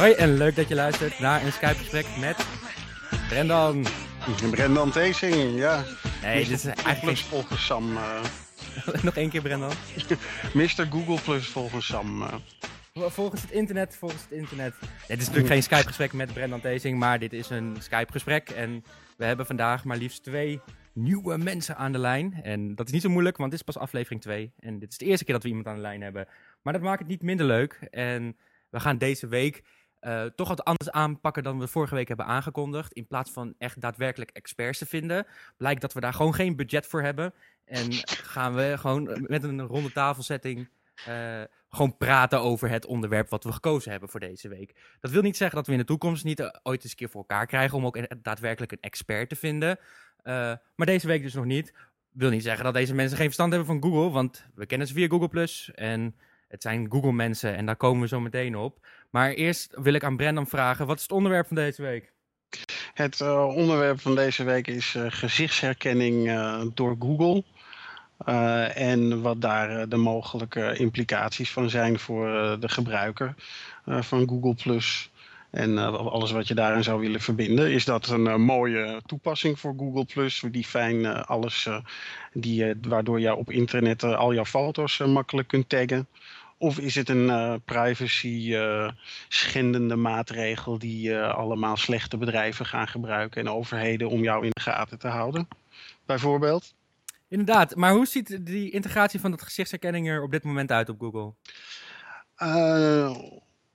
Hoi en leuk dat je luistert naar een Skype-gesprek met Brendan. Brendan Teesing, ja. Nee, dit is eigenlijk volgens Sam. eh nog één keer Brendan. Mr. Google Plus volgens Sam. eh. Volgens het internet, volgens het internet. dit is natuurlijk geen Skype-gesprek met Brendan Tezing, maar dit is een Skype-gesprek. En we hebben vandaag maar liefst twee nieuwe mensen aan de lijn. En dat is niet zo moeilijk, want dit is pas aflevering 2. En dit is de eerste keer dat we iemand aan de lijn hebben. Maar dat maakt het niet minder leuk. En we gaan deze week eh, toch wat anders aanpakken dan we vorige week hebben aangekondigd. In plaats van echt daadwerkelijk experts te vinden, blijkt dat we daar gewoon geen budget voor hebben. En gaan we gewoon met een ronde tafelsetting eh, gewoon praten over het onderwerp wat we gekozen hebben voor deze week. Dat wil niet zeggen dat we in de toekomst niet eh, ooit eens een keer voor elkaar krijgen om ook een- daadwerkelijk een expert te vinden. Maar deze week dus nog niet. Wil niet zeggen dat deze mensen geen verstand hebben van Google, want we kennen ze via Google Plus en het zijn Google mensen en daar komen we zo meteen op. Maar eerst wil ik aan Brendan vragen, wat is het onderwerp van deze week? Het eh, onderwerp van deze week is eh, gezichtsherkenning eh, door Google. En wat daar de mogelijke implicaties van zijn voor de gebruiker van Google Plus. En alles wat je daaraan zou willen verbinden. Is dat een mooie toepassing voor Google Plus? Die fijn alles, die, waardoor je op internet al jouw foto's makkelijk kunt taggen. Of is het een eh, privacy eh, schendende maatregel die eh, allemaal slechte bedrijven gaan gebruiken en overheden om jou in de gaten te houden? Bijvoorbeeld. Inderdaad, maar hoe ziet die integratie van dat gezichtsherkenning er op dit moment uit op Google?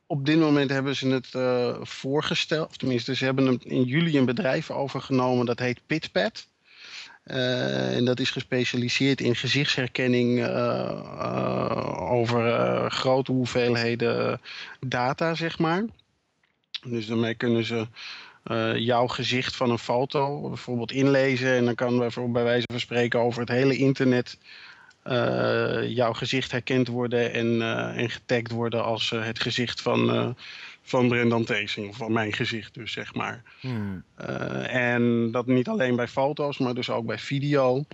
Op dit moment hebben ze het voorgesteld, of tenminste, ze hebben in juli een bedrijf overgenomen dat heet PitPat. Eh, en dat is gespecialiseerd in gezichtsherkenning eh, eh, over grote hoeveelheden data, zeg maar. Dus daarmee kunnen ze jouw gezicht van een foto bijvoorbeeld inlezen. En dan kan bijvoorbeeld bij wijze van spreken over het hele internet jouw gezicht herkend worden en, en getagd worden als het gezicht van, van Brendan Teesing. Of van mijn gezicht dus, zeg maar. Hmm. Eh, en dat niet alleen bij foto's, maar dus ook bij video.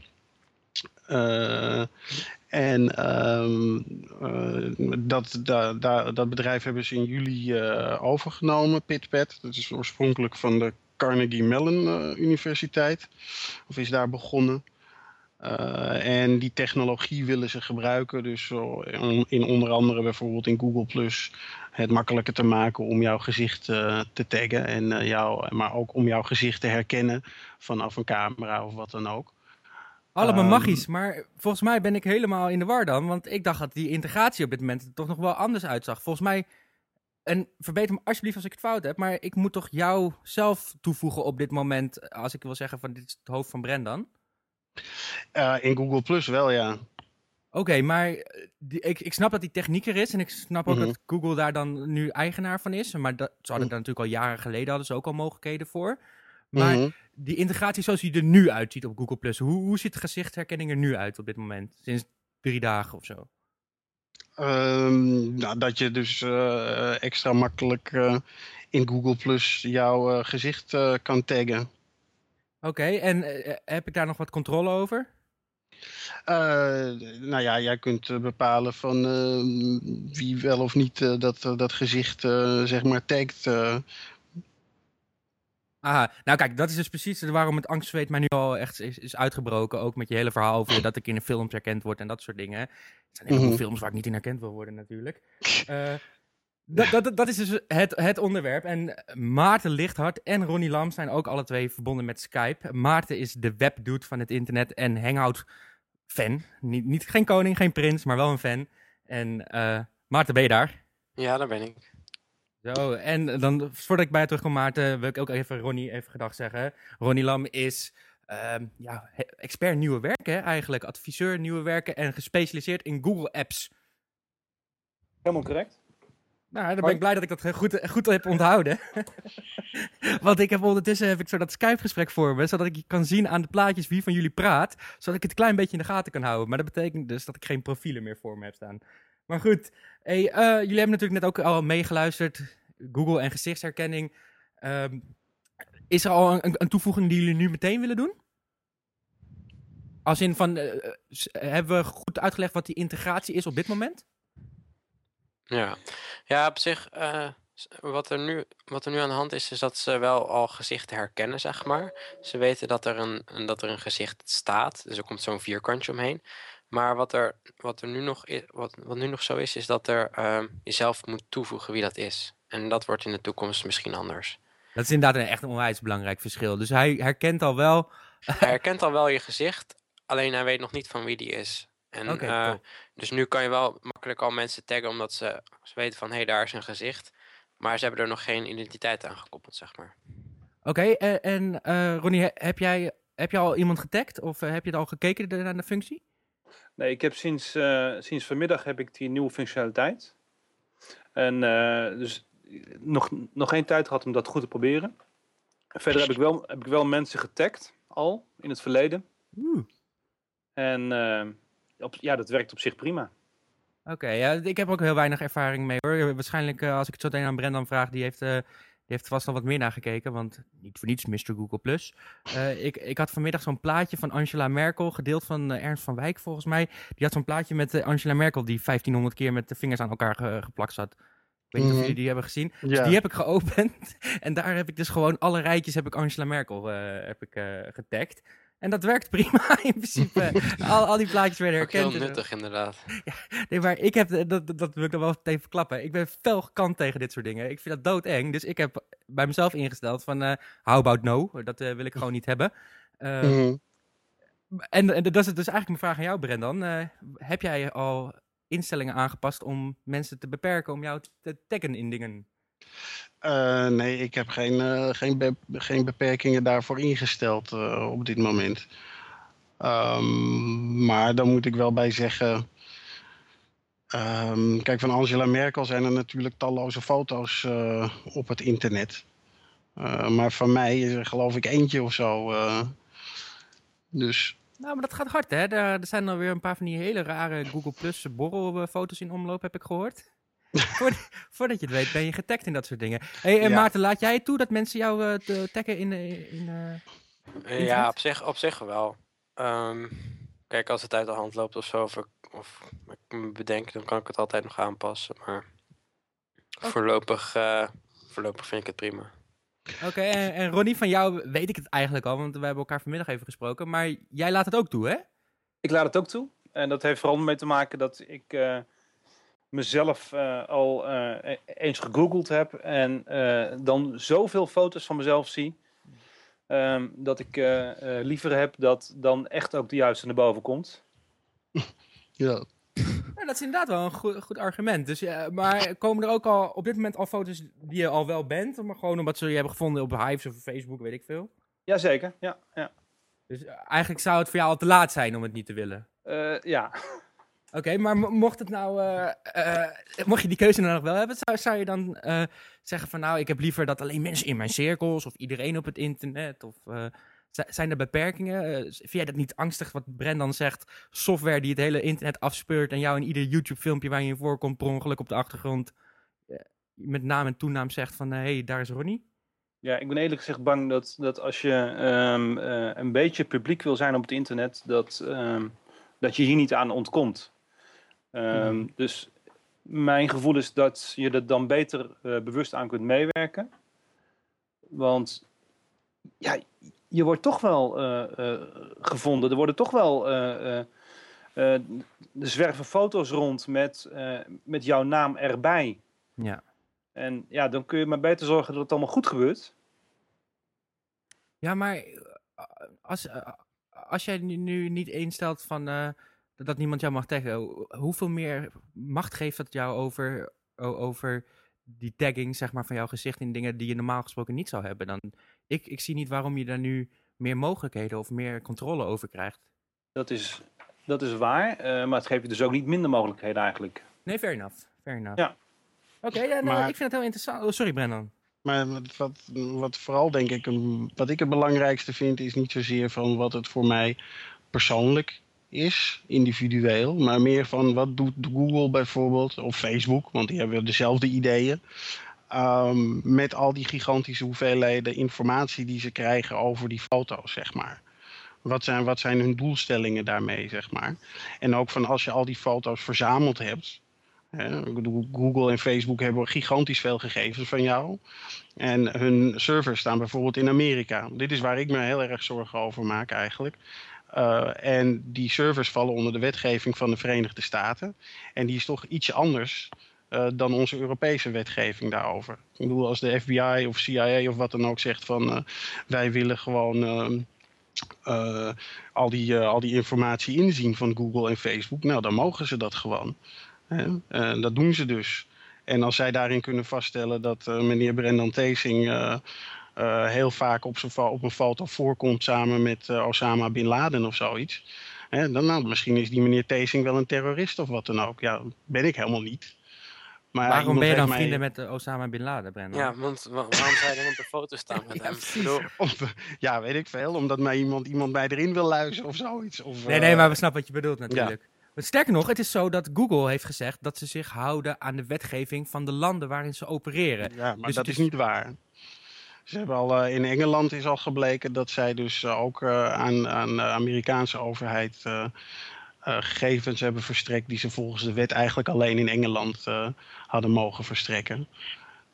Eh, en eh, dat, da, da- dat bedrijf hebben ze in juli overgenomen, PitPat. Dat is oorspronkelijk van de Carnegie Mellon Universiteit. Of is daar begonnen. En die technologie willen ze gebruiken, dus in onder andere bijvoorbeeld in Google Plus het makkelijker te maken om jouw gezicht eh, te taggen, en, eh, jou, maar ook om jouw gezicht te herkennen vanaf een camera of wat dan ook. Allemaal Ehm, magisch, maar volgens mij ben ik helemaal in de war dan. Want ik dacht dat die integratie op dit moment er toch nog wel anders uitzag. Volgens mij, en verbeter me alsjeblieft als ik het fout heb, maar ik moet toch jou zelf toevoegen op dit moment, als ik wil zeggen van dit is het hoofd van Brendan. Eh, in Google Plus wel, ja. Oké, maar eh, die, ik, ik snap dat die techniek er is en ik snap ook Mhm. dat Google daar dan nu eigenaar van is. Maar dat, ze hadden Mhm. daar natuurlijk al jaren geleden hadden ze ook al mogelijkheden voor. Maar Mhm. die integratie zoals die er nu uitziet op Google Plus, hoe, hoe ziet gezichtsherkenning er nu uit op dit moment? Sinds drie dagen of zo. Ehm, nou, dat je dus eh, extra makkelijk eh, in Google Plus jouw gezicht kan taggen. Oké, en heb ik daar nog wat controle over? Eh, nou ja, jij kunt eh, bepalen van eh, wie wel of niet dat, dat gezicht zeg maar tagt. Aha, nou kijk, dat is dus precies waarom het angstzweet mij nu al echt is, is uitgebroken. Ook met je hele verhaal over dat ik in de films herkend word en dat soort dingen. Het zijn heel veel Mhm. films waar ik niet in herkend wil worden natuurlijk. Dat, dat, dat is dus het, het onderwerp. En Maarten Lichthart en Ronnie Lam zijn ook alle twee verbonden met Skype. Maarten is de webdude van het internet en Hangout fan. Niet, niet, geen koning, geen prins, maar wel een fan. En eh, Maarten, ben je daar? Ja, daar ben ik. Zo, en dan, voordat ik bij je terugkom, Maarten, wil ik ook even Ronnie even gedag zeggen. Ronnie Lam is ehm, ja, expert nieuwe werken eigenlijk. Adviseur nieuwe werken en gespecialiseerd in Google Apps. Helemaal correct. Nou, dan ben ik blij dat ik dat eh, goed, goed heb onthouden. Want ik heb ondertussen heb ik zo dat Skype-gesprek voor me, zodat ik kan zien aan de plaatjes wie van jullie praat, zodat ik het een klein beetje in de gaten kan houden. Maar dat betekent dus dat ik geen profielen meer voor me heb staan. Maar goed, hey, eh, jullie hebben natuurlijk net ook al meegeluisterd, Google en gezichtsherkenning. Ehm, is er al een, een toevoeging die jullie nu meteen willen doen? Als in van, eh, eh, hebben we goed uitgelegd wat die integratie is op dit moment? Ja, ja op zich, eh, wat, er nu, wat er nu aan de hand is, is dat ze wel al gezichten herkennen, zeg maar. Ze weten dat er een, dat er een gezicht staat, dus er komt zo'n vierkantje omheen. Maar wat er, wat er nu, nog is, wat, wat nu nog zo is, is dat er ehm, jezelf moet toevoegen wie dat is. En dat wordt in de toekomst misschien anders. Dat is inderdaad een echt een onwijs belangrijk verschil. Dus hij herkent al wel. Hij herkent al wel je gezicht, alleen hij weet nog niet van wie die is. En, eh, cool. Dus nu kan je wel makkelijk al mensen taggen omdat ze, ze weten van hé, hey, daar is een gezicht. Maar ze hebben er nog geen identiteit aan gekoppeld, zeg maar. Oké, en, en eh, Ronnie, he- heb jij, heb je al iemand getagd? Of eh, heb je al gekeken naar de functie? Nee, ik heb sinds, eh, sinds vanmiddag heb ik die nieuwe functionaliteit. En eh, dus nog, nog geen tijd gehad om dat goed te proberen. Verder heb ik wel, heb ik wel mensen getagd al in het verleden. Oeh. En eh, op, ja, dat werkt op zich prima. Oké, ja, ik heb ook heel weinig ervaring mee hoor. Waarschijnlijk, eh, als ik het zo meteen aan Brendan vraag, die heeft, eh, die heeft vast al wat meer nagekeken. Want niet voor niets Mr. Google Plus. Eh, ik, ik had vanmiddag zo'n plaatje van Angela Merkel, gedeeld van eh, Ernst van Wijk volgens mij. Die had zo'n plaatje met Angela Merkel die 1500 keer met de vingers aan elkaar ge- geplakt zat. Ik weet niet of Mhm. jullie die hebben gezien. Dus die heb ik geopend. En daar heb ik dus gewoon alle rijtjes heb ik Angela Merkel eh, heb ik, eh, getagd. En dat werkt prima in principe. al, al die plaatjes werden Ook heel herkend. en zo. nuttig, inderdaad. Nee, maar ik heb, dat, dat, wil ik dan wel even verklappen. Ik ben fel gekant tegen dit soort dingen. Ik vind dat doodeng. Dus ik heb bij mezelf ingesteld van, eh how about no? Dat eh, wil ik gewoon niet hebben. Eh, Mhm. en, en dat is het dus eigenlijk mijn vraag aan jou, Brendan. Eh, heb jij al instellingen aangepast om mensen te beperken om jou te taggen in dingen? Eh, nee, ik heb geen, eh, geen, geen beperkingen daarvoor ingesteld eh, op dit moment. Ehm, maar dan moet ik wel bij zeggen. ehm, kijk, van Angela Merkel zijn er natuurlijk talloze foto's op het internet. Maar van mij is er geloof ik eentje of zo. dus Nou, maar dat gaat hard, hè? Er, er zijn alweer een paar van die hele rare Google Plus borrelfoto's in omloop, heb ik gehoord. Voordat, voordat je het weet, ben je getagd in dat soort dingen. hey, en Ja. Maarten, laat jij het toe dat mensen jou eh, te taggen in... eh, in eh? Ja, op zich, op zich wel. Ehm, kijk, als het uit de hand loopt of zo, of ik, of ik me bedenk, dan kan ik het altijd nog aanpassen. Maar voorlopig, eh, voorlopig vind ik het prima. Oké, en, en Ronnie, van jou weet ik het eigenlijk al, want we hebben elkaar vanmiddag even gesproken. Maar jij laat het ook toe, hè? Ik laat het ook toe. En dat heeft vooral mee te maken dat ik eh, mezelf eh, al eh, e- eens gegoogeld heb. En eh, dan zoveel foto's van mezelf zie. ehm, dat ik eh, eh, liever heb dat dan echt ook de juiste naar boven komt. ja, Ja, dat is inderdaad wel een goed, goed argument. Dus, ja, maar komen er ook al op dit moment al foto's die je al wel bent? Maar gewoon omdat ze je hebben gevonden op Hives of Facebook, weet ik veel. Jazeker, ja. ja. Dus eigenlijk zou het voor jou al te laat zijn om het niet te willen. Eh, ja. Oké, maar mo- mocht het nou, eh, eh, mocht je die keuze nou nog wel hebben, zou, zou je dan eh, zeggen van nou, ik heb liever dat alleen mensen in mijn cirkels of iedereen op het internet of zi- zijn er beperkingen? Vind jij dat niet angstig wat Brendan zegt? Software die het hele internet afspeurt en jou in ieder YouTube filmpje waar je in voorkomt per ongeluk op de achtergrond met naam en toenaam zegt van hé, hey, daar is Ronnie? Ja, ik ben eerlijk gezegd bang dat, dat als je ehm, eh, een beetje publiek wil zijn op het internet, dat, ehm, dat je hier niet aan ontkomt. Ehm, Dus mijn gevoel is dat je er dan beter eh, bewust aan kunt meewerken. Want ja, je wordt toch wel eh, eh, gevonden. Er worden toch wel. er zwerven foto's rond met, met jouw naam erbij. Ja. En ja, dan kun je maar beter zorgen dat het allemaal goed gebeurt. Ja, maar als, als jij nu, nu niet instelt van dat, dat niemand jou mag taggen, ho- hoeveel meer macht geeft dat jou over, over die tagging zeg maar, van jouw gezicht in dingen die je normaal gesproken niet zou hebben? Dan, ik, ik zie niet waarom je daar nu meer mogelijkheden of meer controle over krijgt. Dat is, dat is waar, eh, maar het geeft je dus ook niet minder mogelijkheden eigenlijk. Nee, fair enough. Fair enough. Ja. Oké, ja, nou, Maar- ik vind het heel interessant. Oh, sorry, Brendan. Maar wat, wat, vooral denk ik, wat ik het belangrijkste vind, is niet zozeer van wat het voor mij persoonlijk is, individueel, maar meer van wat doet Google bijvoorbeeld, of Facebook, want die hebben dezelfde ideeën, ehm, met al die gigantische hoeveelheden informatie die ze krijgen over die foto's, zeg maar. Wat zijn, wat zijn hun doelstellingen daarmee, zeg maar. En ook van als je al die foto's verzameld hebt. Google en Facebook hebben gigantisch veel gegevens van jou. En hun servers staan bijvoorbeeld in Amerika. Dit is waar ik me heel erg zorgen over maak eigenlijk. Uh, en die servers vallen onder de wetgeving van de Verenigde Staten. En die is toch ietsje anders uh, dan onze Europese wetgeving daarover. Ik bedoel, als de FBI of CIA of wat dan ook zegt van uh, wij willen gewoon uh, al, die, al die informatie inzien van Google en Facebook, nou dan mogen ze dat gewoon. dat doen ze dus. En als zij daarin kunnen vaststellen dat meneer Brendan Teesing uh, heel vaak op, op een foto voorkomt samen met uh, Osama Bin Laden of zoiets. Hè, dan, nou, misschien is die meneer Teesing wel een terrorist of wat dan ook. Ja, ben ik helemaal niet. Maar Waarom ben je dan mij... vrienden met uh, Osama Bin Laden, Brendan? Ja, want wa waarom zou je dan op de foto staan met ja, hem? Om, ja, weet ik veel. Omdat mij iemand, iemand bij erin wil luizen of zoiets. Of, nee, nee, maar we snappen wat je bedoelt natuurlijk. Maar sterker nog, het is zo dat Google heeft gezegd dat ze zich houden aan de wetgeving van de landen waarin ze opereren. Ja, maar Dus dat is- niet waar. Ze hebben al, uh, in Engeland is al gebleken dat zij dus uh, ook uh, aan, aan de Amerikaanse overheid gegevens hebben verstrekt die ze volgens de wet eigenlijk alleen in Engeland hadden mogen verstrekken.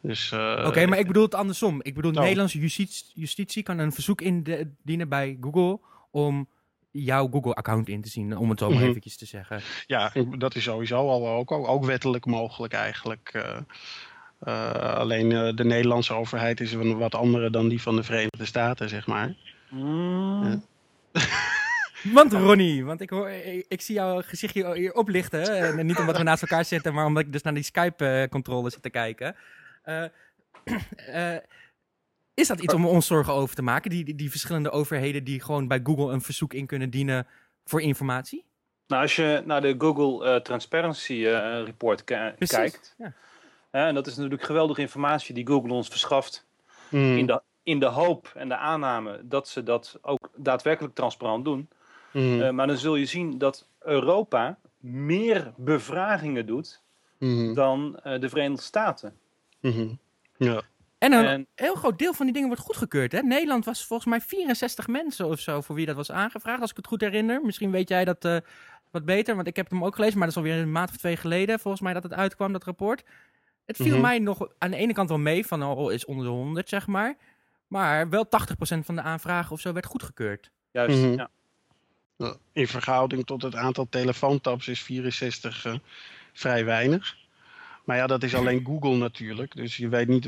Dus, uh, Oké, maar ik bedoel het andersom. Ik bedoel, Oh. Nederlandse justitie, justitie kan een verzoek indienen bij Google om jouw Google-account in te zien, om het zo maar Mhm. eventjes te zeggen. Ja, dat is sowieso al ook, ook, ook wettelijk mogelijk eigenlijk. Uh, alleen uh, de Nederlandse overheid is een wat andere dan die van de Verenigde Staten, zeg maar. Mm. Want Ronnie, want ik, hoor, ik, ik zie jouw gezichtje hier oplichten. En niet omdat we naast elkaar zitten, maar omdat ik dus naar die Skype-controle zit te kijken. Uh, uh, is dat iets om ons zorgen over te maken? Die, die, die, verschillende overheden die gewoon bij Google een verzoek in kunnen dienen voor informatie? Nou, als je naar de Google uh, Transparency uh, Report Precies, kijkt. Ja. En dat is natuurlijk geweldige informatie die Google ons verschaft. Mm. In, de, in de hoop en de aanname dat ze dat ook daadwerkelijk transparant doen. Mm. Uh, maar dan zul je zien dat Europa meer bevragingen doet Mm. dan uh, de Verenigde Staten. -hmm. Ja. En een En- heel groot deel van die dingen wordt goedgekeurd. Hè? Nederland was volgens mij 64 mensen of zo voor wie dat was aangevraagd, als ik het goed herinner. Misschien weet jij dat eh, wat beter, want ik heb hem ook gelezen, maar dat is alweer een maand of twee geleden volgens mij dat het uitkwam, dat rapport. Het viel Mhm. mij nog aan de ene kant wel mee, van oh, is onder de 100 zeg maar. Maar wel 80% van de aanvragen of zo werd goedgekeurd. Juist, Mhm. ja. In verhouding tot het aantal telefoontaps is 64 uh, vrij weinig. Maar ja, dat is alleen Google natuurlijk. Dus je weet niet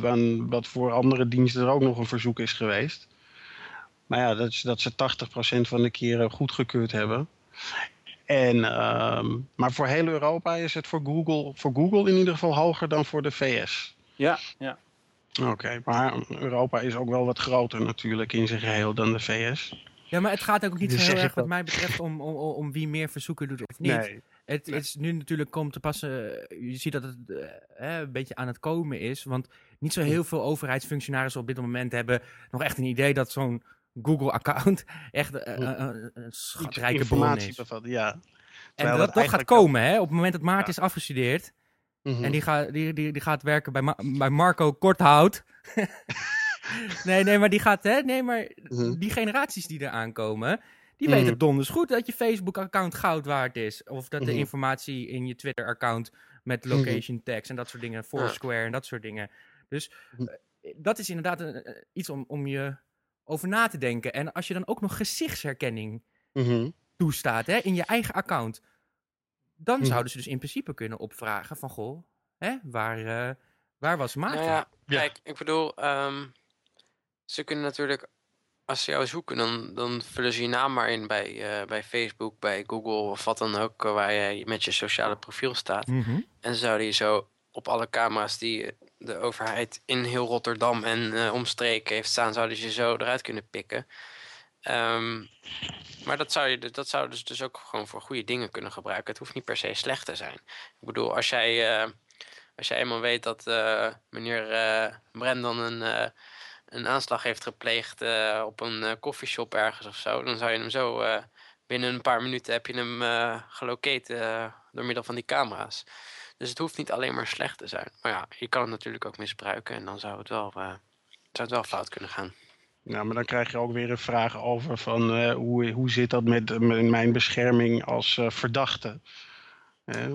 wat voor andere diensten er ook nog een verzoek is geweest. Maar ja, dat, is, dat ze 80% van de keren goedgekeurd hebben. En, ehm, maar voor heel Europa is het voor Google, voor Google in ieder geval hoger dan voor de VS. Ja, ja. Oké, maar Europa is ook wel wat groter natuurlijk in zijn geheel dan de VS. Ja, maar het gaat ook niet Dus zo heel erg wat mij betreft om, om, om, wie meer verzoeken doet of niet. Nee. Het Nee. is nu natuurlijk komt te passen. Je ziet dat het eh, een beetje aan het komen is. Want niet zo heel veel overheidsfunctionarissen op dit moment hebben nog echt een idee dat zo'n Google-account echt uh, uh, een schatrijke bron informatie is. bevat, ja. En Terwijl dat, dat dat gaat komen, hè? Op het moment dat Maart Ja. is afgestudeerd Mhm. en die, gaat die, die, die gaat werken bij, Ma- bij Marco Korthout. nee, nee, maar die gaat, hè? Nee, maar Mhm. die generaties die er aankomen, die Mhm. weten donders goed dat je Facebook-account goud waard is. Of dat de Mhm. informatie in je Twitter-account met location tags en dat soort dingen, Foursquare en dat soort dingen. Dus eh, dat is inderdaad een- eh, iets om, om je over na te denken. En als je dan ook nog gezichtsherkenning Mhm. toestaat hè, in je eigen account, dan Mhm. zouden ze dus in principe kunnen opvragen van, goh, hè, waar, eh, waar was Maarten? Nou ja, Ja. kijk, ik bedoel, ehm, ze kunnen natuurlijk, als ze jou zoeken, dan, dan vullen ze je naam maar in bij, eh, bij Facebook, bij Google of wat dan ook, waar jij met je sociale profiel staat. Mhm. En ze zouden je zo op alle camera's die de overheid in heel Rotterdam en eh, omstreken heeft staan, zouden ze zo eruit kunnen pikken. Ehm, maar dat zou je dat zouden ze dus ook gewoon voor goede dingen kunnen gebruiken. Het hoeft niet per se slecht te zijn. Ik bedoel, als jij, eh, als je eenmaal weet dat eh, meneer eh Brandon een, een aanslag heeft gepleegd op een koffieshop ergens of zo, dan zou je hem zo binnen een paar minuten heb je hem gelocate eh, door middel van die camera's. Dus het hoeft niet alleen maar slecht te zijn. Maar ja, je kan het natuurlijk ook misbruiken en dan zou het wel, eh, zou het wel fout kunnen gaan. Ja, maar dan krijg je ook weer een vraag over van eh, hoe, hoe zit dat met, mijn bescherming als eh, verdachte?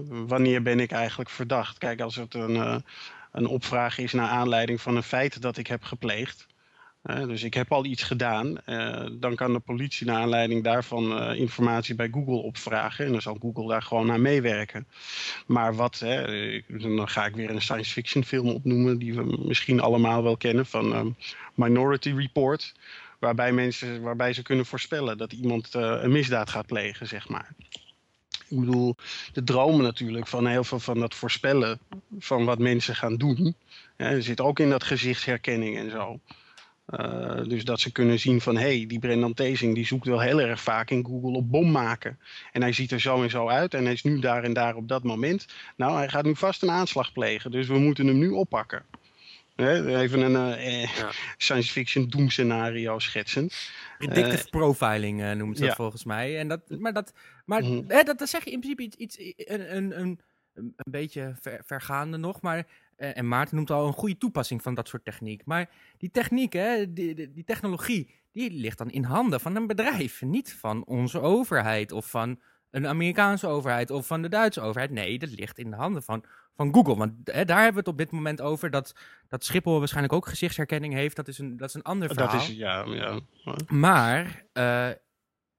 Wanneer ben ik eigenlijk verdacht? Kijk, als het een, een opvraag is naar aanleiding van een feit dat ik heb gepleegd. Eh, dus ik heb al iets gedaan. eh, dan kan de politie naar aanleiding daarvan eh, informatie bij Google opvragen. En dan zal Google daar gewoon naar meewerken. Maar wat, hè, ik- dan ga ik weer een science fiction film opnoemen. Die we misschien allemaal wel kennen van ehm, Minority Report. Waarbij, mensen, waarbij ze kunnen voorspellen dat iemand eh, een misdaad gaat plegen, zeg maar. Ik bedoel, de dromen natuurlijk van heel veel van dat voorspellen van wat mensen gaan doen. Er zit ook in dat gezichtsherkenning en zo. Eh, dus dat ze kunnen zien van, hé, hey, die Brendan Tezing die zoekt wel heel erg vaak in Google op bom maken. En hij ziet er zo en zo uit en hij is nu daar en daar op dat moment. Nou, hij gaat nu vast een aanslag plegen, dus we moeten hem nu oppakken. Hè, even een eh, eh, Ja. science fiction doemscenario schetsen. Predictive profiling eh, noemen ze dat ja. volgens mij. En dat, maar dat, maar, Mhm. hè, dat, dat zeg je in principe iets, iets een, een, een, een beetje ver, vergaande nog. Maar, en Maarten noemt al een goede toepassing van dat soort techniek. Maar die techniek, hè, die, die, die technologie, die ligt dan in handen van een bedrijf. Niet van onze overheid of van een Amerikaanse overheid of van de Duitse overheid. Nee, dat ligt in de handen van, van Google. Want hè, daar hebben we het op dit moment over dat, dat Schiphol waarschijnlijk ook gezichtsherkenning heeft. Dat is een, dat is een ander verhaal. Dat is, ja, ja. Maar eh,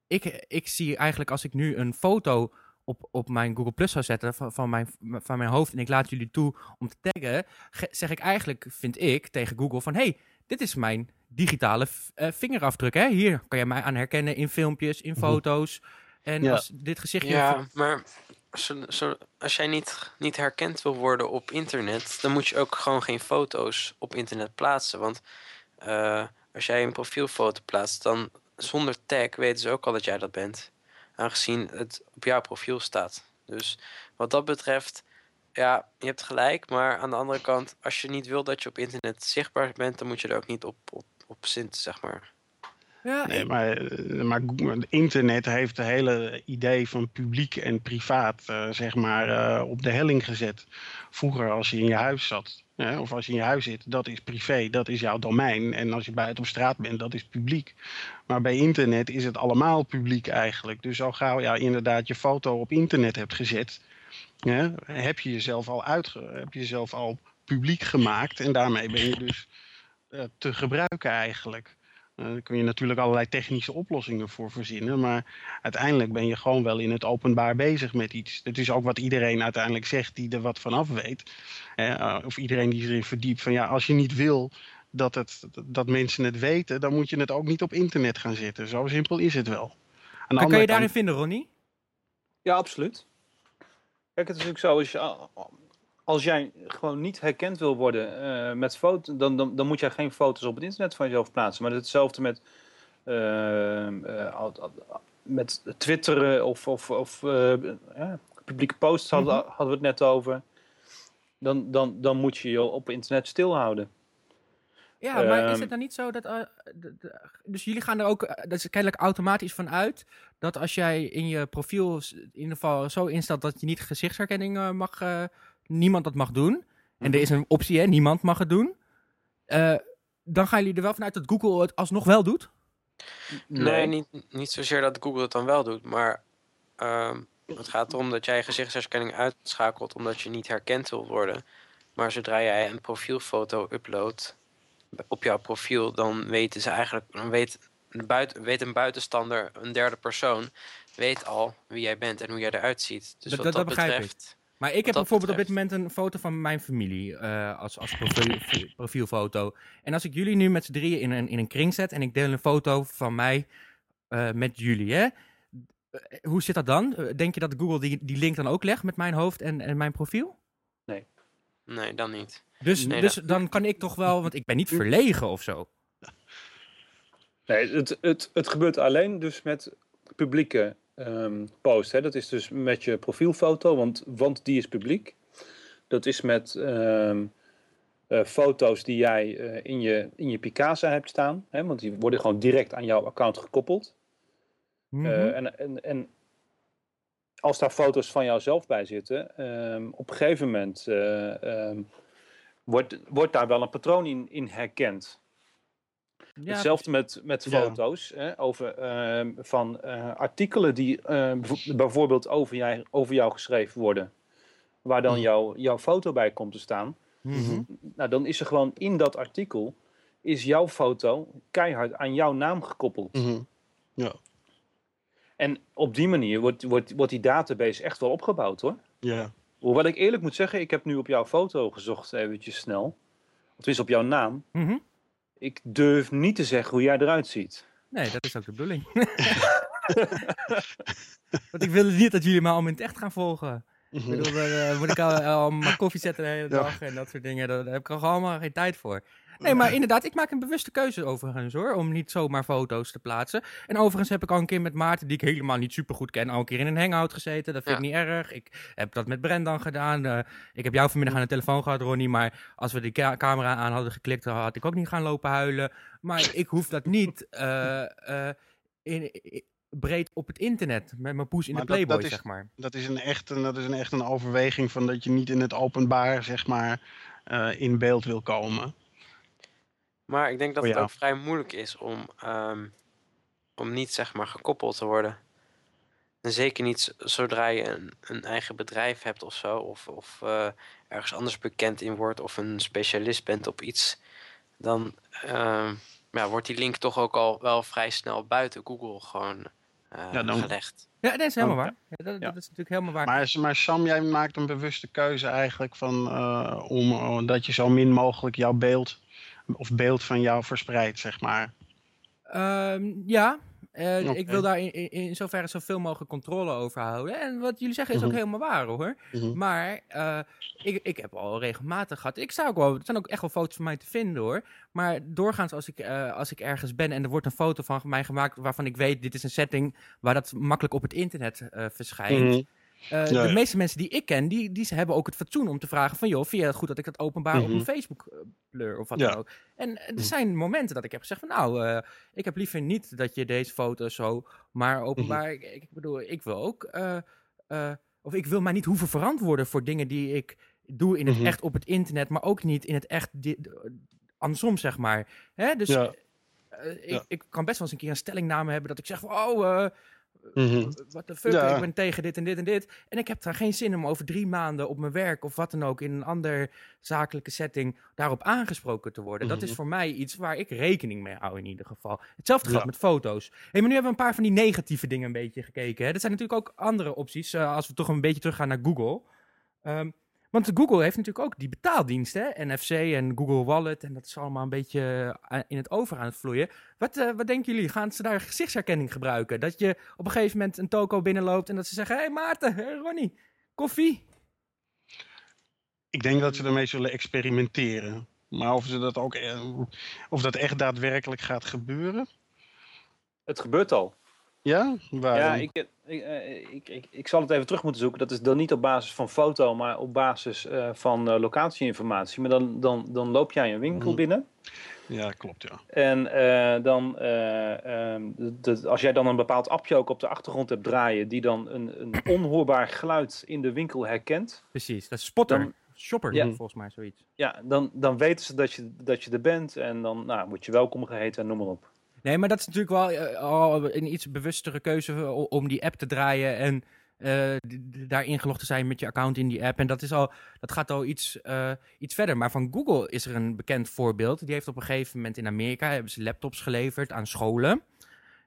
ik, ik zie eigenlijk als ik nu een foto op, op mijn Google Plus zou zetten van, van, mijn, van mijn hoofd en ik laat jullie toe om te taggen, ge- zeg ik eigenlijk, vind ik, tegen Google van hey, dit is mijn digitale eh, vingerafdruk. Hè? Hier kan je mij aan herkennen in filmpjes, in Mhm. foto's. En Ja. als dit gezichtje... Ja, maar zo, zo- als jij niet, niet herkend wil worden op internet, dan moet je ook gewoon geen foto's op internet plaatsen. Want eh, als jij een profielfoto plaatst, dan zonder tag weten ze ook al dat jij dat bent. Aangezien het op jouw profiel staat. Dus wat dat betreft, ja, je hebt gelijk. Maar aan de andere kant, als je niet wil dat je op internet zichtbaar bent, dan moet je er ook niet op, op, op zeg maar. Ja, Nee, maar, eh, maar internet heeft het hele idee van publiek en privaat eh, zeg maar, eh, op de helling gezet. Vroeger als je in je huis zat, hè, of als je in je huis zit, dat is privé, dat is jouw domein. En als je buiten op straat bent, dat is publiek. Maar bij internet is het allemaal publiek eigenlijk. Dus zo gauw ja, inderdaad je foto op internet hebt gezet, hè, heb je jezelf al uitge heb je jezelf al publiek gemaakt. En daarmee ben je dus te gebruiken eigenlijk. Eh, daar kun je natuurlijk allerlei technische oplossingen voor verzinnen. Maar uiteindelijk ben je gewoon wel in het openbaar bezig met iets. Dat is ook wat iedereen uiteindelijk zegt die er wat van af weet. Hè, eh, of iedereen die zich erin verdiept. Van ja, als je niet wil dat, het, dat mensen het weten, dan moet je het ook niet op internet gaan zetten. Zo simpel is het wel. Aan en kan je daarin kant- vinden, Ronnie? Ja, absoluut. Kijk, het is natuurlijk zo, als, je, als jij gewoon niet herkend wil worden eh, met foto's, dan, dan, dan moet jij geen foto's op het internet van jezelf plaatsen. Maar is hetzelfde met, al- met twitteren of, of, of ja, publieke posts hadden, hadden we het net over. Dan, dan, dan moet je je op internet stilhouden. Ja, maar is Ehm. het dan niet zo dat... dus jullie gaan er ook dat is kennelijk automatisch van uit... dat als jij in je profiel in ieder geval zo instelt... dat je niet gezichtsherkenning eh, mag... niemand dat mag doen. En er is een optie, hè, niemand mag het doen. Eh, dan gaan jullie er wel vanuit dat Google het alsnog wel doet? Nee, niet, niet zozeer dat Google het dan wel doet, maar ehm, het gaat erom dat jij gezichtsherkenning uitschakelt omdat je niet herkend wil worden. Maar zodra jij een profielfoto uploadt op jouw profiel, dan weten ze eigenlijk, dan weet, een buiten, weet een buitenstander, een derde persoon, weet al wie jij bent en hoe jij eruit ziet. Dus Dat- wat dat- dat, dat begrijp ik. betreft. Maar ik heb bijvoorbeeld op dit moment een foto van mijn familie eh, als, als profiel, profielfoto. En als ik jullie nu met z'n drieën in een, in een kring zet en ik deel een foto van mij eh, met jullie, hè? Eh, hoe zit dat dan? Denk je dat Google die, die link dan ook legt met mijn hoofd en, en mijn profiel? Nee, dan niet. Dus, Nee, dus dat- dan kan ik toch wel, want ik ben niet verlegen of zo. Nee, het, het, het gebeurt alleen dus met publieke ehm posts. Hè. Dat is dus met je profielfoto, want, want die is publiek. Dat is met ehm, eh, foto's die jij eh, in, je, in je Picasa hebt staan. Hè, want die worden gewoon direct aan jouw account gekoppeld. Mhm. Eh, en, en, en als daar foto's van jouzelf bij zitten, ehm, op een gegeven moment wordt, wordt daar wel een patroon in, in herkend. Ja, Hetzelfde met, met Ja. foto's hè, over, ehm, van eh, artikelen die ehm, bijvo- bijvoorbeeld over, jij, over jou geschreven worden. Waar dan Mhm. jouw jouw foto bij komt te staan. mhm. Nou, dan is er gewoon in dat artikel, is jouw foto keihard aan jouw naam gekoppeld. Mhm. Ja, En op die manier wordt, wordt, wordt die database echt wel opgebouwd hoor. ja. Hoewel ik eerlijk moet zeggen, ik heb nu op jouw foto gezocht eventjes snel. Of is op jouw naam. Mhm. Ik durf niet te zeggen hoe jij eruit ziet. Nee, dat is ook de bedoeling. Want ik wil niet dat jullie me allemaal in het echt gaan volgen. Ik Mhm. bedoel, eh, moet ik al, al maar koffie zetten de hele dag en dat soort dingen. Daar heb ik al allemaal geen tijd voor. Nee, maar inderdaad, ik maak een bewuste keuze overigens hoor, om niet zomaar foto's te plaatsen. En overigens heb ik al een keer met Maarten, die ik helemaal niet super goed ken, al een keer in een hangout gezeten. Dat vind ik niet erg. Ik heb dat met Brendan gedaan. Eh, ik heb jou vanmiddag aan de telefoon gehad, Ronnie, maar als we die ca- camera aan hadden geklikt, dan had ik ook niet gaan lopen huilen. Maar ik hoef dat niet eh, eh, in, in- breed op het internet, met mijn poes in Maar de Playboy, dat is- zeg maar. Dat is een echt, een- dat is een echt een overweging van dat je niet in het openbaar, zeg maar, eh, in beeld wil komen. Maar ik denk dat Oh, het ook vrij moeilijk is om, ehm, om niet zeg maar gekoppeld te worden. En zeker niet zodra je een, een eigen bedrijf hebt of zo, of, of eh, ergens anders bekend in wordt, of een specialist bent op iets, dan ehm, ja, wordt die link toch ook al wel vrij snel buiten Google gewoon eh, Ja, dan- gelegd. Ja, dat is helemaal Oh, waar. Ja, dat, Ja. dat is natuurlijk helemaal waar. Maar, maar Sam, jij maakt een bewuste keuze eigenlijk van, eh, om dat je zo min mogelijk jouw beeld, of beeld van jou verspreidt, zeg maar. Ehm, ja, eh, ik wil daar in, in, in zoverre zoveel mogelijk controle over houden. En wat jullie zeggen is ook Mhm. helemaal waar hoor. Mhm. Maar eh, ik, ik heb al regelmatig gehad. Ik sta ook wel, er zijn ook echt wel foto's van mij te vinden hoor. Maar doorgaans als ik, eh, als ik ergens ben en er wordt een foto van mij gemaakt waarvan ik weet dit is een setting waar dat makkelijk op het internet verschijnt. Mhm. Eh, Ja, de meeste mensen die ik ken, die, die hebben ook het fatsoen om te vragen van... joh, vind je het goed dat ik dat openbaar op Mhm. mijn Facebook eh, pleur of wat Ja. dan ook? En er Mhm. zijn momenten dat ik heb gezegd van... nou, eh, ik heb liever niet dat je deze foto zo maar openbaar... ik, ik bedoel, ik wil ook... of ik wil mij niet hoeven verantwoorden voor dingen die ik doe in het Mhm. echt op het internet... maar ook niet in het echt andersom, zeg maar. Hè? Dus Ja. ik, ik kan best wel eens een keer een stellingname hebben dat ik zeg van... oh, Mhm. wat de fuck, Ja. ik ben tegen dit en dit en dit. En ik heb daar geen zin om over drie maanden op mijn werk of wat dan ook in een ander zakelijke setting daarop aangesproken te worden. Dat is Mhm. voor mij iets waar ik rekening mee hou in ieder geval. Hetzelfde Ja. geldt met foto's. Hey, maar nu hebben we een paar van die negatieve dingen een beetje gekeken. Hè. Er zijn natuurlijk ook andere opties, eh, als we toch een beetje teruggaan naar Google. Ehm, want Google heeft natuurlijk ook die betaaldiensten, NFC en Google Wallet. En dat is allemaal een beetje eh, in het over aan het vloeien. Wat, eh, wat denken jullie? Gaan ze daar gezichtsherkenning gebruiken? Dat je op een gegeven moment een toko binnenloopt en dat ze zeggen... Hé hey Maarten, hey Ronnie, koffie. Ik denk dat ze ermee zullen experimenteren. Maar of, ze dat ook, eh, of dat echt daadwerkelijk gaat gebeuren? Het gebeurt al. Ja? Waarom? Ja, ik, ik, eh, ik, ik, ik zal het even terug moeten zoeken. Dat is dan niet op basis van foto, maar op basis eh, van eh, locatieinformatie. Maar dan, dan, dan loop jij een winkel Mhm. binnen. Ja, klopt ja. En eh, dan, eh, ehm, als jij dan een bepaald appje ook op de achtergrond hebt draaien, die dan een, een onhoorbaar geluid in de winkel herkent, Precies, dat is spotter. Dan- Shopper, Ja. volgens mij zoiets. ja, dan, dan weten ze dat je, dat je er bent en dan nou, word je welkom geheten en noem maar op. Nee, maar dat is natuurlijk wel eh, al een iets bewustere keuze o- om die app te draaien en eh, d- d- daar ingelogd te zijn met je account in die app. En dat, is al, dat gaat al iets, eh, iets verder. Maar van Google is er een bekend voorbeeld. Die heeft op een gegeven moment in Amerika hebben ze laptops geleverd aan scholen.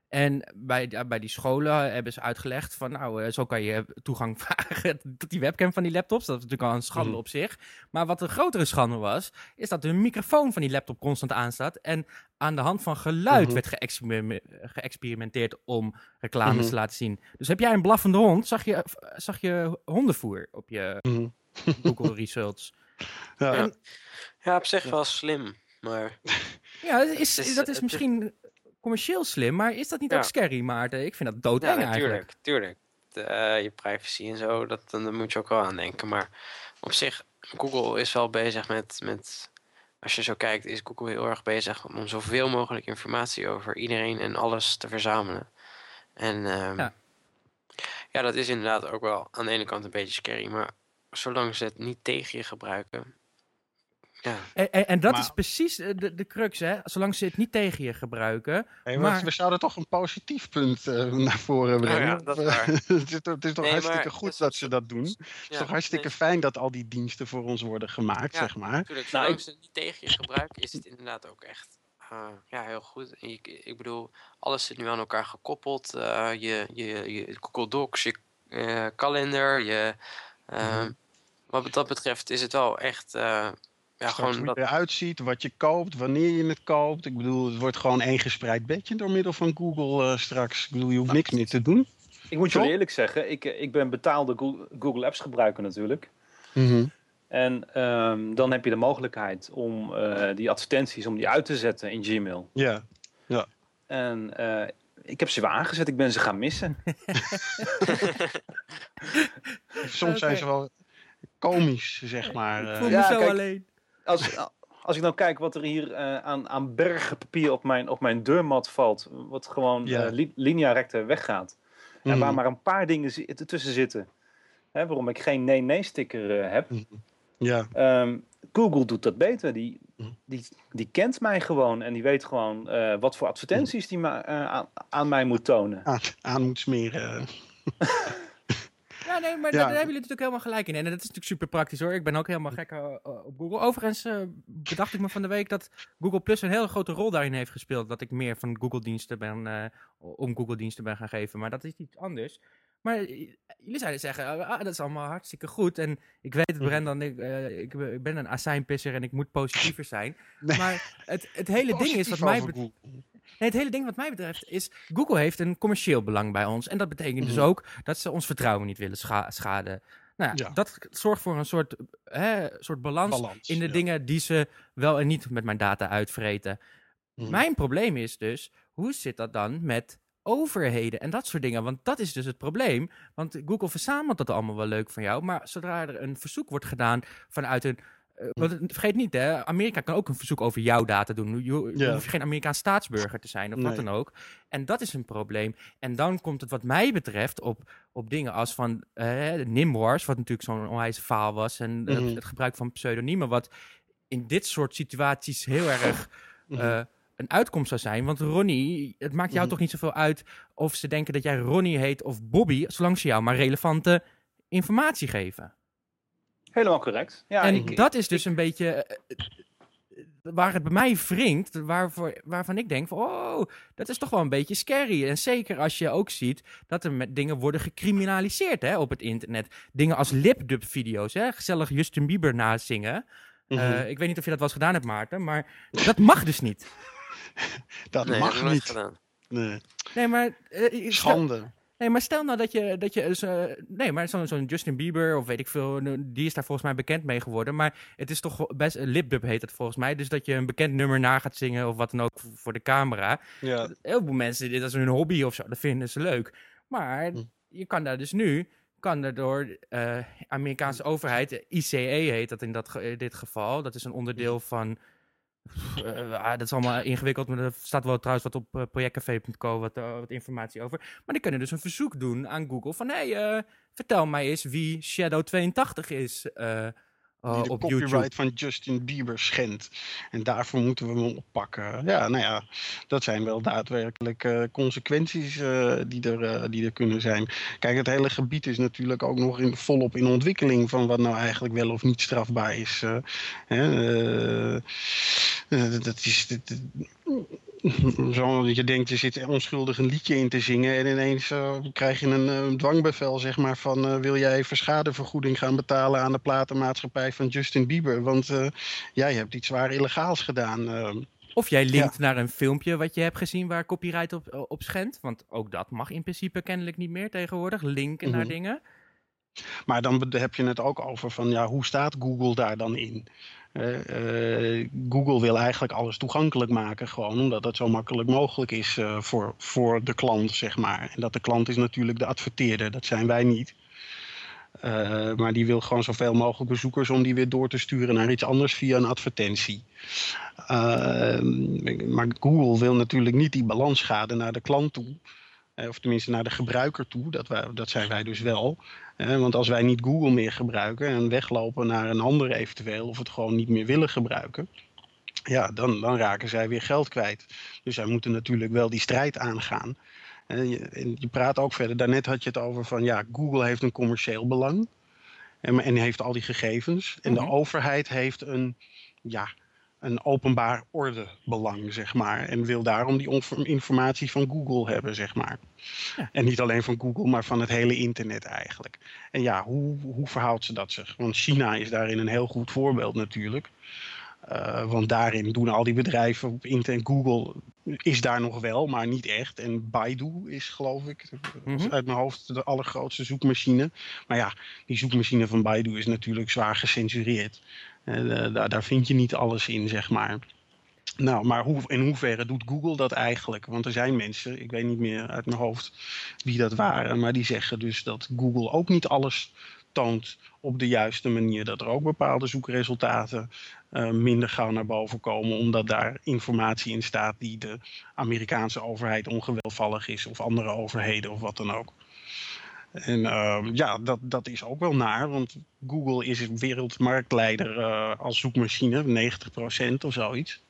En bij, bij die scholen hebben ze uitgelegd van, nou, eh, zo kan je toegang vragen tot die webcam van die laptops. Dat is natuurlijk al een schande Mhm. op zich. Maar wat een grotere schande was, is dat de microfoon van die laptop constant aanstaat. En aan de hand van geluid Mhm. werd geëxperime- geëxperimenteerd om reclames Mhm. te laten zien. Dus heb jij een blaffende hond, zag je, zag je hondenvoer op je. Google Results. Ja. En- Ja, op zich wel slim, maar Ja, is, dat is misschien commercieel slim, maar is dat niet Ja. ook scary, Maarten? Ik vind dat doodeng ja, eigenlijk. natuurlijk, tuurlijk. De, eh, je privacy en zo, dat, dan, moet je ook wel aan denken. Maar op zich, Google is wel bezig met, met, als je zo kijkt, is Google heel erg bezig om zoveel mogelijk informatie over iedereen en alles te verzamelen. En ehm, Ja. ja. dat is inderdaad ook wel aan de ene kant een beetje scary, maar zolang ze het niet tegen je gebruiken, ja, En, en, en dat Maar- is precies eh, de, de crux, hè. Zolang ze het niet tegen je gebruiken. Hey, maar Maar- we zouden toch een positief punt eh, naar voren brengen. ja, dat is waar. het is toch, het is toch Nee, hartstikke maar goed dat is dat ze dat doen. Het is toch hartstikke nee, fijn dat al die diensten voor ons worden gemaakt, Ja. zeg maar. Natuurlijk, Nou, zolang ik- ze het niet tegen je gebruiken, is het inderdaad ook echt eh, ja, heel goed. Ik, ik bedoel, alles zit nu aan elkaar gekoppeld. eh, je, je, je Google Docs, je eh, kalender, je... eh, Mhm. Wat dat betreft is het wel echt... eh, ja, Straks gewoon hoe dat, het eruit ziet, wat je koopt, wanneer je het koopt. Ik bedoel, het wordt gewoon één gespreid bedje door middel van Google eh, straks. Ik bedoel, je hoeft niks meer te doen. Ik moet jullie eerlijk zeggen, ik, ik ben betaalde Google, Apps gebruiker natuurlijk. Mhm. En ehm, dan heb je de mogelijkheid om eh, die advertenties om die uit te zetten in Gmail. Ja, En eh, ik heb ze weer aangezet, ik ben ze gaan missen. soms zijn ze wel komisch, zeg maar. Ik eh. voel me ja, zo kijk, alleen. Als, als ik nou kijk wat er hier eh, aan, aan bergen papier op mijn, op mijn deurmat valt, wat gewoon Ja. eh, li- linea recta weggaat. En Mhm. waar maar een paar dingen zi- tussen zitten. Hè, waarom ik geen nee-nee-sticker eh, heb. Ja, Ehm, Google doet dat beter. Die, Mhm. die, die kent mij gewoon en die weet gewoon wat voor advertenties die aan, aan mij moet tonen. aan, aan moet smeren. Ja, nee, maar Ja. daar, hebben jullie natuurlijk helemaal gelijk in. En dat is natuurlijk super praktisch hoor. Ik ben ook helemaal gek eh, eh, op Google. Overigens eh, bedacht ik me van de week dat Google Plus een hele grote rol daarin heeft gespeeld. Dat ik meer van Google-diensten ben, om Google-diensten ben gaan geven. Maar dat is iets anders. Maar jullie zouden zeggen, ah, dat is allemaal hartstikke goed. En ik weet het, Mhm. Brendan, ik, ik, ben- ik ben een azijnpisser en ik moet positiever zijn. Nee. Maar het, het hele ding is, wat mij betreft... Nee, het hele ding wat mij betreft is, Google heeft een commercieel belang bij ons. En dat betekent dus Mhm. ook dat ze ons vertrouwen niet willen scha- schaden. Nou ja, dat zorgt voor een soort, hè, soort balans, Balans, in de ja. dingen die ze wel en niet met mijn data uitvreten. Mhm. Mijn probleem is dus, hoe zit dat dan met overheden en dat soort dingen? Want dat is dus het probleem. Want Google verzamelt dat allemaal wel leuk van jou. Maar zodra er een verzoek wordt gedaan vanuit een... eh, want vergeet niet, hè, Amerika kan ook een verzoek over jouw data doen. Je, je hoeft geen Amerikaans staatsburger te zijn of wat Nee. dan ook. En dat is een probleem. En dan komt het wat mij betreft op, op dingen als van de Nimwars, wat natuurlijk zo'n onwijs faal was. En eh, Mhm. het gebruik van pseudoniemen, wat in dit soort situaties heel erg Mhm. eh, een uitkomst zou zijn. Want Ronnie, het maakt jou Mhm. toch niet zoveel uit of ze denken dat jij Ronnie heet of Bobby, zolang ze jou maar relevante informatie geven. Helemaal correct. Ja, en ik- dat is dus een beetje eh, eh, waar het bij mij wringt, waarvoor, waarvan ik denk van, oh, dat is toch wel een beetje scary. En zeker als je ook ziet dat er met dingen worden gecriminaliseerd hè, op het internet. Dingen als lipdub video's, hè, gezellig Justin Bieber nazingen. Eh, ik weet niet of je dat wel eens gedaan hebt, Maarten, maar dat mag dus niet. dat nee, mag niet. gedaan. Nee. Nee, maar, stel, Schande. Nee, maar stel nou dat je, dat je eh, nee, maar zo'n zo'n Justin Bieber of weet ik veel, nou, die is daar volgens mij bekend mee geworden. Maar het is toch best, een lipdub heet het volgens mij. Dus dat je een bekend nummer na gaat zingen of wat dan ook voor de camera. Ja. Heel veel mensen, dit is hun hobby of zo, dat vinden ze leuk. Maar Hm. je kan daar dus nu, kan er door eh Amerikaanse overheid, ICE heet dat in dat, ge- dit geval. Dat is een onderdeel van, eh, ah, dat is allemaal ingewikkeld, maar er staat wel trouwens wat op uh, wat, informatie over. Maar die kunnen dus een verzoek doen aan Google van, hé, vertel mij eens wie Shadow82 is eh, eh, die de op copyright YouTube. van Justin Bieber schendt. En daarvoor moeten we hem oppakken. Ja, nou ja, dat zijn wel daadwerkelijk eh, consequenties eh, die, er, eh, die er kunnen zijn. Kijk, het hele gebied is natuurlijk ook nog in, volop in ontwikkeling van wat nou eigenlijk wel of niet strafbaar is. hè, dat is. dit- zo, je denkt, je zit onschuldig een liedje in te zingen en ineens eh, krijg je een eh, dwangbevel, zeg maar, van eh, wil jij even schadevergoeding gaan betalen aan de platenmaatschappij van Justin Bieber? Want jij hebt iets zwaar illegaals gedaan. Of jij linkt naar een filmpje wat je hebt gezien waar copyright op, op schendt. Want ook dat mag in principe kennelijk niet meer tegenwoordig. Linken naar Mhm. dingen. Maar dan heb je het ook over van, ja, hoe staat Google daar dan in? Eh, eh, Google wil eigenlijk alles toegankelijk maken, gewoon omdat het zo makkelijk mogelijk is eh, voor, voor de klant, zeg maar. En dat de klant is natuurlijk de adverteerder, dat zijn wij niet. Maar die wil gewoon zoveel mogelijk bezoekers om die weer door te sturen naar iets anders via een advertentie. Maar Google wil natuurlijk niet die balansschade naar de klant toe. Eh, of tenminste naar de gebruiker toe. Dat, wij, dat zijn wij dus wel. want als wij niet Google meer gebruiken en weglopen naar een ander eventueel, of het gewoon niet meer willen gebruiken, ja, dan, dan raken zij weer geld kwijt. Dus zij moeten natuurlijk wel die strijd aangaan. En je, en je praat ook verder, daarnet had je het over van ja, Google heeft een commercieel belang. En, en heeft al die gegevens. En de Mhm. overheid heeft een, ja, een openbaar ordebelang, zeg maar. En wil daarom die informatie van Google hebben, zeg maar. Ja. En niet alleen van Google, maar van het hele internet eigenlijk. En ja, hoe, hoe verhoudt ze dat zich? Want China is daarin een heel goed voorbeeld natuurlijk. Eh, want daarin doen al die bedrijven op internet. Google is daar nog wel, maar niet echt. En Baidu is, geloof ik, Mhm. uit mijn hoofd de allergrootste zoekmachine. Maar ja, die zoekmachine van Baidu is natuurlijk zwaar gecensureerd. Eh, daar, daar vind je niet alles in, zeg maar. Nou, maar hoe, in hoeverre doet Google dat eigenlijk? Want er zijn mensen, ik weet niet meer uit mijn hoofd wie dat waren, maar die zeggen dus dat Google ook niet alles toont op de juiste manier. Dat er ook bepaalde zoekresultaten eh, minder gauw naar boven komen, omdat daar informatie in staat die de Amerikaanse overheid ongeweldvallig is, of andere overheden of wat dan ook. En ehm, ja, dat, dat is ook wel naar, want Google is wereldmarktleider eh, als zoekmachine, 90% of zoiets.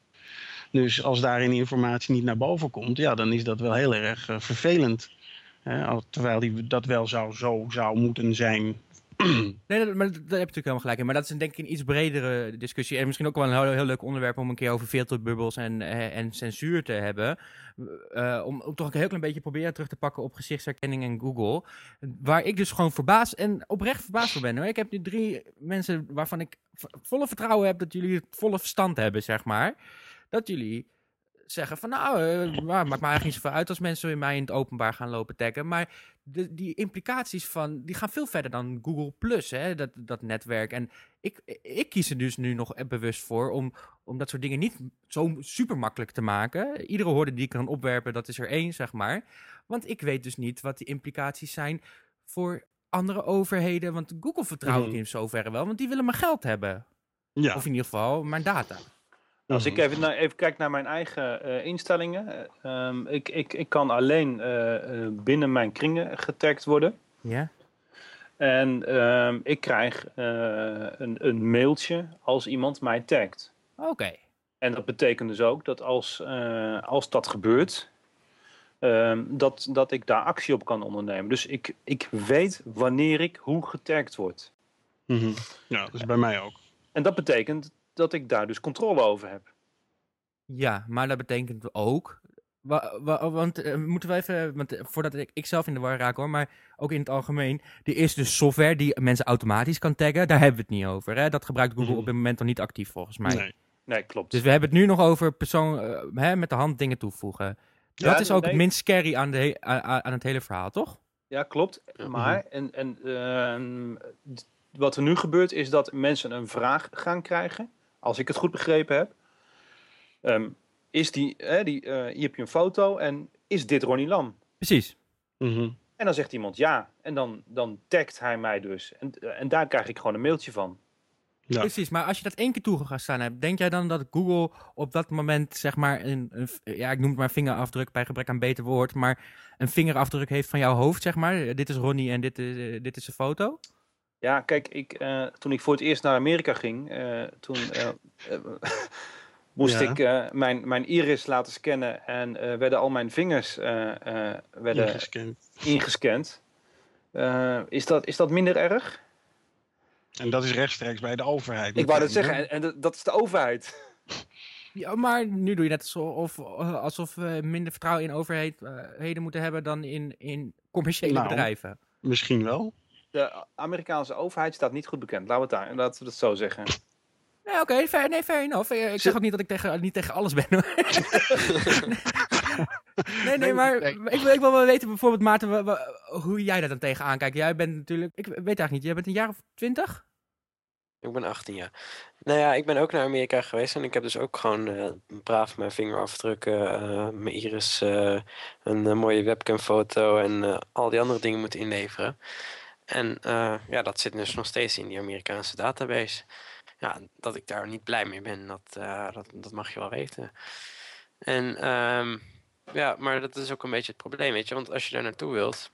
Dus als daarin informatie niet naar boven komt, ja, dan is dat wel heel erg eh, vervelend. Hè, terwijl die, dat wel zou, zo zou moeten zijn. Nee, dat, maar dat- heb je natuurlijk helemaal gelijk in. Maar dat is een, denk ik een iets bredere discussie. En misschien ook wel een heel, leuk onderwerp om een keer over filterbubbels en, eh, en censuur te hebben. Eh, om, toch een heel klein beetje proberen terug te pakken op gezichtsherkenning en Google. Waar ik dus gewoon verbaasd en oprecht verbaasd voor ben. Ik heb nu drie mensen waarvan ik volle vertrouwen heb dat jullie het volle verstand hebben, zeg maar. Dat jullie zeggen van nou, maar maakt me eigenlijk niet zoveel uit als mensen in mij in het openbaar gaan lopen taggen. Maar de, die implicaties van, die gaan veel verder dan Google Plus, hè, dat, dat netwerk. En ik, ik kies er dus nu nog bewust voor om, om dat soort dingen niet zo super makkelijk te maken. Iedere hoorde die ik kan opwerpen, dat is er één, zeg maar. Want ik weet dus niet wat die implicaties zijn voor andere overheden. Want Google vertrouw ik Mhm. in zoverre wel, want die willen mijn geld hebben. Ja. Of in ieder geval mijn data. Als ik Mhm. even, naar, even kijk naar mijn eigen eh, instellingen. eh, ehm, ik, ik, ik kan alleen eh, eh, binnen mijn kringen getagd worden. Ja? En ehm, ik krijg eh, een, een mailtje als iemand mij tagt. Oké. En dat betekent dus ook dat als, eh, als dat gebeurt, ehm, dat, dat ik daar actie op kan ondernemen. Dus ik, ik weet wanneer ik hoe getagd word. Mhm. ja, dat is bij mij ook. En dat betekent dat ik daar dus controle over heb. Ja, maar dat betekent ook. wa- wa- want eh, moeten we even. Want, eh, voordat ik, ik zelf in de war raak hoor, maar ook in het algemeen. Er is dus software die mensen automatisch kan taggen. Daar hebben we het niet over. Hè? Dat gebruikt Google Mhm. op dit moment nog niet actief volgens mij. Nee. Nee, klopt. Dus we hebben het nu nog over persoon, eh, hè, met de hand dingen toevoegen. Ja, dat is ook nee. het minst scary aan, de, he- aan het hele verhaal, toch? Ja, klopt. Maar en, en, ehm, wat er nu gebeurt is dat mensen een vraag gaan krijgen. Als ik het goed begrepen heb. Ehm, is die, hè, die, eh, hier heb je een foto en is dit Ronnie Lam? Precies. Mhm. En dan zegt iemand ja. En dan, dan tagt hij mij dus. En, en daar krijg ik gewoon een mailtje van. Ja. Precies, maar als je dat één keer toegestaan hebt, denk jij dan dat Google op dat moment, zeg maar, een, een ja, ik noem het maar vingerafdruk bij gebrek aan beter woord, maar een vingerafdruk heeft van jouw hoofd, zeg maar? Eh, Dit is Ronnie en dit is, eh, dit is een foto? Ja, kijk, ik, eh, toen ik voor het eerst naar Amerika ging, eh, toen eh, moest Ja. ik eh, mijn, mijn iris laten scannen en eh, werden al mijn vingers eh, eh, werden Ingescand. ingescand. Eh, is, dat, is dat minder erg? En dat is rechtstreeks bij de overheid. Ik wou dat zeggen, en, en dat- dat is de overheid. Ja, maar nu doe je net alsof, alsof we minder vertrouwen in overheden moeten hebben dan in, in commerciële Nou. bedrijven. Misschien wel. De Amerikaanse overheid staat niet goed bekend. Laten we het, daar, laten we het zo zeggen. Nee, oké, fair, nee, fair enough. Eh, Ik zeg ook niet dat ik tegen, niet tegen alles ben. hoor. nee, nee, Nee, maar nee. Ik, wil, ik wil wel weten, bijvoorbeeld Maarten, hoe jij daar dan tegenaan kijkt. Jij bent natuurlijk, ik weet eigenlijk niet, jij bent een jaar of twintig? Ik ben 18 jaar. Nou ja, ik ben ook naar Amerika geweest en ik heb dus ook gewoon eh, braaf mijn vingerafdrukken, eh, mijn iris, eh, een mooie webcamfoto en eh, al die andere dingen moeten inleveren. En eh, ja, dat zit dus nog steeds in die Amerikaanse database. Ja, dat ik daar niet blij mee ben, dat, eh, dat, dat mag je wel weten. En ehm, ja, maar dat is ook een beetje het probleem, weet je. Want als je daar naartoe wilt,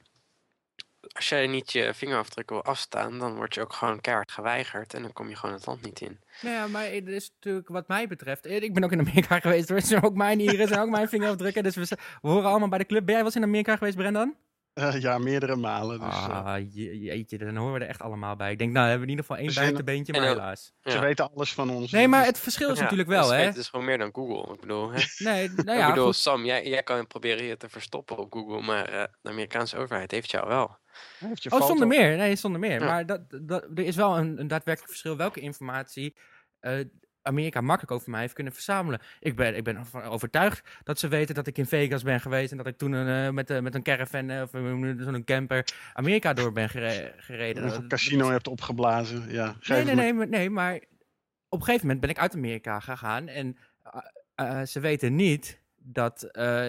als jij niet je vingerafdrukken wil afstaan, dan word je ook gewoon keihard geweigerd en dan kom je gewoon het land niet in. Nou ja, maar het is natuurlijk wat mij betreft. eh, Ik ben ook in Amerika geweest. Er zijn ook mijn iris en ook mijn vingerafdrukken. Dus we, we horen allemaal bij de club. Ben jij wel eens in Amerika geweest, Brendan? Eh, ja, meerdere malen. Dus, eh, ah, je, jeetje, dan horen we er echt allemaal bij. Ik denk, nou, we hebben we in ieder geval één buitenbeentje, En maar helaas. Ze weten alles van ons. Nee, maar Dus- het verschil is Ja, natuurlijk wel, hè? Het is gewoon meer dan Google. Ik bedoel, hè? Nee, nou ik ja, bedoel, goed. Sam, jij, jij kan proberen je te verstoppen op Google, maar eh, de Amerikaanse overheid heeft jou wel. Heeft je Oh, foto- zonder meer. Nee, zonder meer. Ja. Maar dat, dat, er is wel een, een daadwerkelijk verschil welke informatie eh, Amerika makkelijk over mij heeft kunnen verzamelen. Ik ben, ik ben ervan overtuigd dat ze weten dat ik in Vegas ben geweest en dat ik toen een, eh, met, eh, met een caravan eh, of zo'n camper Amerika door ben gere- gereden. Of een casino hebt opgeblazen. Ja, Nee, nee, nee, maar, nee, maar op een gegeven moment ben ik uit Amerika gegaan en ze weten niet dat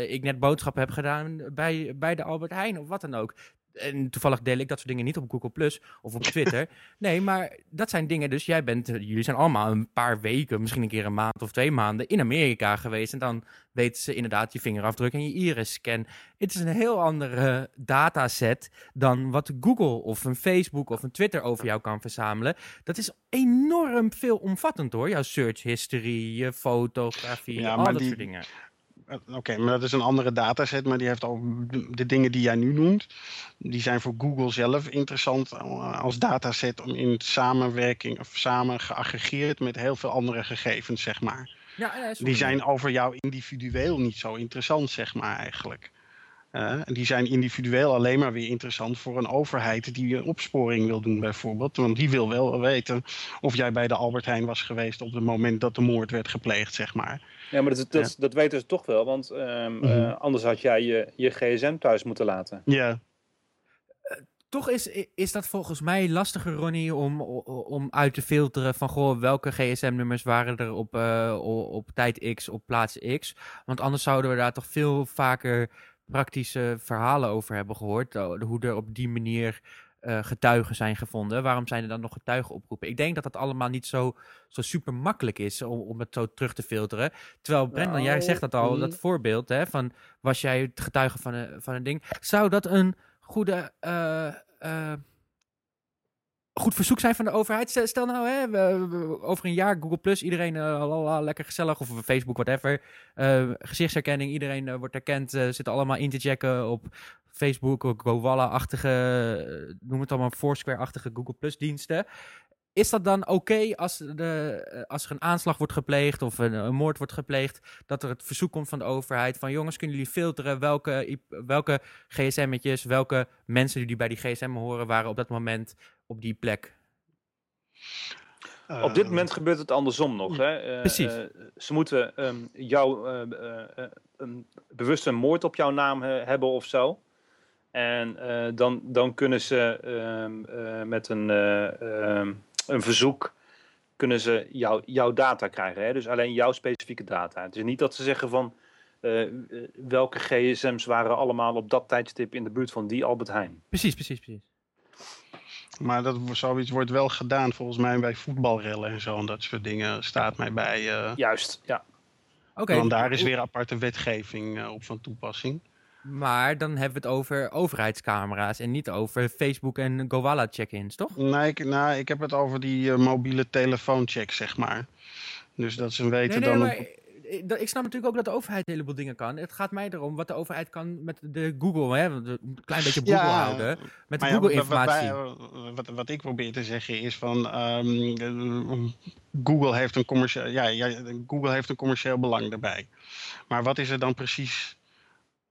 ik net boodschappen heb gedaan bij, bij de Albert Heijn of wat dan ook. En toevallig deel ik dat soort dingen niet op Google Plus of op Twitter. nee, maar dat zijn dingen. Dus jij bent, eh, jullie zijn allemaal een paar weken, misschien een keer een maand of twee maanden in Amerika geweest. En dan weten ze inderdaad je vingerafdruk en je iris-scan. Het is een heel andere dataset dan wat Google of een Facebook of een Twitter over jou kan verzamelen. Dat is enorm veelomvattend hoor. Jouw search history, je fotografie, Ja, al dat die- soort dingen. Eh, Oké, maar dat is een andere dataset, maar die heeft ook de, dingen die jij nu noemt. Die zijn voor Google zelf interessant eh, als dataset om in samenwerking of samen geaggregeerd met heel veel andere gegevens, zeg maar. Ja, Die zijn over jou individueel niet zo interessant, zeg maar eigenlijk. Eh, die zijn individueel alleen maar weer interessant voor een overheid die een opsporing wil doen, bijvoorbeeld. Want die wil wel weten of jij bij de Albert Heijn was geweest op het moment dat de moord werd gepleegd, zeg maar. Ja, maar dat, dat, dat weten ze toch wel, want ehm, Mhm. eh, anders had jij je, je gsm thuis moeten laten. Ja, Toch is, is dat volgens mij lastiger, Ronnie, om, om uit te filteren van goh, welke gsm-nummers waren er op, eh, op tijd X, op plaats X. Want anders zouden we daar toch veel vaker praktische verhalen over hebben gehoord. eh, Hoe er op die manier eh, getuigen zijn gevonden. Waarom zijn er dan nog getuigen opgeroepen? Ik denk dat dat allemaal niet zo, zo super makkelijk is om, om het zo terug te filteren. Terwijl, Brendan, jij Nou, zegt dat al, mm. dat voorbeeld hè, van was jij het getuige van een, van een ding. Zou dat een goede. eh, eh, goed verzoek zijn van de overheid. Stel, nou, hè, we, over een jaar Google Plus, iedereen eh, lekker gezellig, of Facebook, whatever. eh, gezichtsherkenning, iedereen eh, wordt herkend, zitten allemaal in te checken op Facebook, ook Gowalla-achtige, noem het allemaal Foursquare-achtige Google Plus diensten. Is dat dan oké als, de, eh, als er een aanslag wordt gepleegd of een, een moord wordt gepleegd, dat er het verzoek komt van de overheid van jongens, kunnen jullie filteren welke, welke gsm'tjes, welke mensen die bij die gsm horen, waren op dat moment op die plek? Op dit moment gebeurt het andersom nog. Hè? Eh, Precies. eh, ze moeten ehm, jou een, bewust een moord op jouw naam hebben of zo. En dan, dan kunnen ze ehm, eh, met een, een verzoek kunnen ze jou, jouw data krijgen. Hè? Dus alleen jouw specifieke data. Het is niet dat ze zeggen van eh, eh, welke gsm's waren allemaal op dat tijdstip in de buurt van die Albert Heijn. Precies, precies, precies. Maar dat, zoiets wordt wel gedaan volgens mij bij voetbalrellen en zo. En dat soort dingen staat mij bij. eh, Juist, ja. Oké, Want daar is weer aparte wetgeving eh, op van toepassing. Maar dan hebben we het over overheidscamera's en niet over Facebook en Gowalla check-ins, toch? Nee, ik, nou, ik heb het over die eh, mobiele telefooncheck, zeg maar. Dus dat ze weten Nee, nee, dan... maar op- ik, snap natuurlijk ook dat de overheid een heleboel dingen kan. Het gaat mij erom wat de overheid kan met de Google, hè? we Een klein beetje op Google houden. Met ja, Google-informatie. Wat, wat, wat ik probeer te zeggen is van... ehm, eh, Google, heeft een commercieel, ja, ja, Google heeft een commercieel belang daarbij. Maar wat is er dan precies...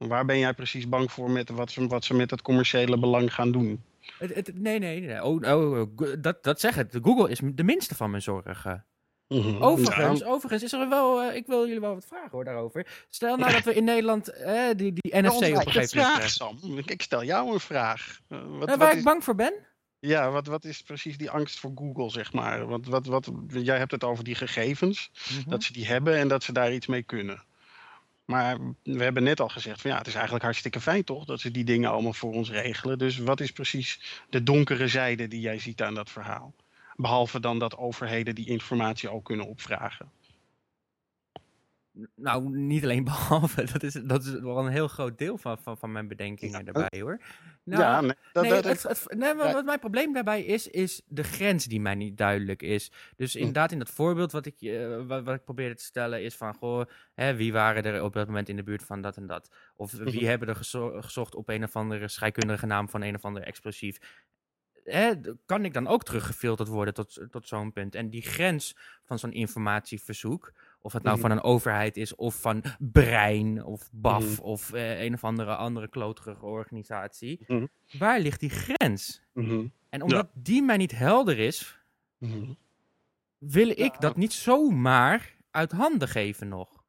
Waar ben jij precies bang voor met wat ze, wat ze met dat commerciële belang gaan doen? Het, het- nee, nee, nee. Oh, oh, go- dat, dat zeg het. Google is de minste van mijn zorgen. Mhm. Overigens, Ja, overigens is er wel... eh, ik wil jullie wel wat vragen hoor daarover. Stel nou dat we in Nederland eh, die, die NFC op een Ontwijk de gegeven moment krijgen. Sam. Ik stel jou een vraag. Eh, wat, Eh, wat waar is- ik bang voor ben? Ja, wat, wat is precies die angst voor Google, zeg maar? Want wat, wat, jij hebt het over die gegevens, Mhm. dat ze die hebben en dat ze daar iets mee kunnen. Maar we hebben net al gezegd van ja, het is eigenlijk hartstikke fijn toch dat ze die dingen allemaal voor ons regelen. Dus wat is precies de donkere zijde die jij ziet aan dat verhaal? Behalve dan dat overheden die informatie ook kunnen opvragen. Nou, niet alleen behalve. Dat is, dat is wel een heel groot deel van, van, van mijn bedenkingen daarbij hoor. Nou, ja, nee, dat, nee, dat, het, het- nee, wat mijn probleem daarbij is, is de grens die mij niet duidelijk is. Dus inderdaad, in dat voorbeeld wat ik, eh, wat, wat ik probeerde te stellen, is van, goh, hè, wie waren er op dat moment in de buurt van dat en dat? Of wie Mhm. hebben er gezo- gezocht op een of andere scheikundige naam van een of ander explosief? Hè, kan ik dan ook teruggefilterd worden tot, tot zo'n punt? En die grens van zo'n informatieverzoek, of het nou Mhm. van een overheid is, of van Brein, of BAF, Mhm. of eh, een of andere andere kloterige organisatie. Mhm. Waar ligt die grens? En omdat die mij niet helder is, wil ik Ja. dat niet zomaar uit handen geven nog.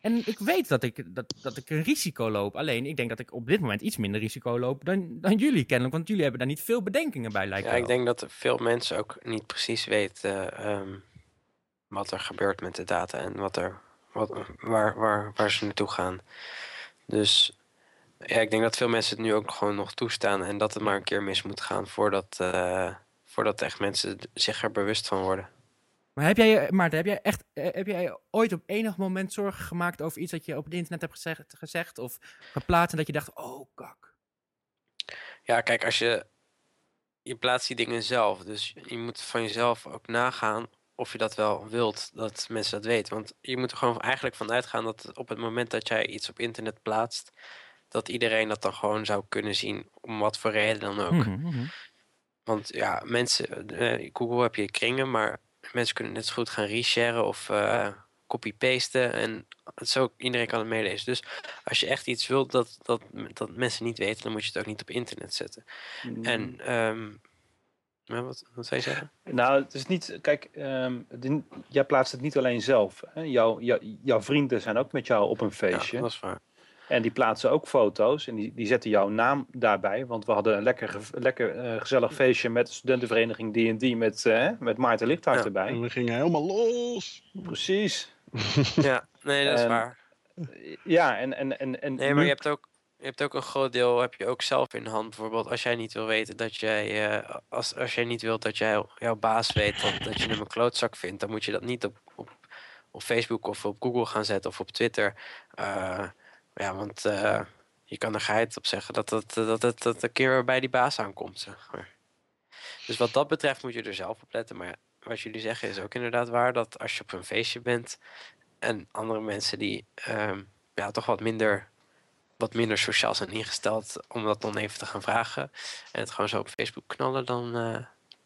En ik weet dat ik, dat, dat ik een risico loop. Alleen ik denk dat ik op dit moment iets minder risico loop dan, dan jullie kennelijk. Want jullie hebben daar niet veel bedenkingen bij, lijkt Ja, ik denk dat veel mensen ook niet precies weten ehm, wat er gebeurt met de data en wat er, wat, waar, waar, waar ze naartoe gaan. Dus ja, ik denk dat veel mensen het nu ook gewoon nog toestaan en dat het maar een keer mis moet gaan voordat, eh, voordat echt mensen zich er bewust van worden. Maar heb jij, Maarten, heb jij, echt, eh, heb jij ooit op enig moment zorgen gemaakt over iets dat je op het internet hebt gezegd, gezegd of geplaatst en dat je dacht, oh kak. Ja, kijk, als je. Je plaatst die dingen zelf. Dus je moet van jezelf ook nagaan of je dat wel wilt, dat mensen dat weten. Want je moet er gewoon eigenlijk van uitgaan dat op het moment dat jij iets op internet plaatst, dat iedereen dat dan gewoon zou kunnen zien, om wat voor reden dan ook. Mhm, mhm. Want ja, mensen, eh, Google heb je kringen, maar mensen kunnen net zo goed gaan resharen of eh, copy-pasten. En zo, iedereen kan het meelezen. Dus als je echt iets wilt dat, dat, dat mensen niet weten, dan moet je het ook niet op internet zetten. En, ehm, maar wat, wat zou je zeggen? Nou, het is niet. Kijk, ehm, jij plaatst het niet alleen zelf. Hè? Jouw, jouw, jouw vrienden zijn ook met jou op een feestje. Ja, dat is waar. En die plaatsen ook foto's. En die, die zetten jouw naam daarbij. Want we hadden een lekker, lekker eh, gezellig feestje met de studentenvereniging D&D met, eh, met Maarten Lichthart Ja. erbij. En we gingen helemaal los. Precies. Ja, nee, dat is En- waar. Ja, en... en, en, en Nee, maar je hebt ook, je hebt ook een groot deel heb je ook zelf in de hand. Bijvoorbeeld als jij niet wil weten dat jij, eh, als, als jij niet wilt dat jij, jouw baas weet dat, dat je hem een klootzak vindt, dan moet je dat niet op, op, op Facebook of op Google gaan zetten of op Twitter. Eh, ja, want eh, je kan er geheid op zeggen dat dat, dat, dat, dat een keer bij die baas aankomt, zeg maar. Dus wat dat betreft moet je er zelf op letten. Maar wat jullie zeggen is ook inderdaad waar. Dat als je op een feestje bent en andere mensen die ehm, ja, toch wat minder, wat minder sociaal zijn ingesteld om dat dan even te gaan vragen en het gewoon zo op Facebook knallen, dan, eh,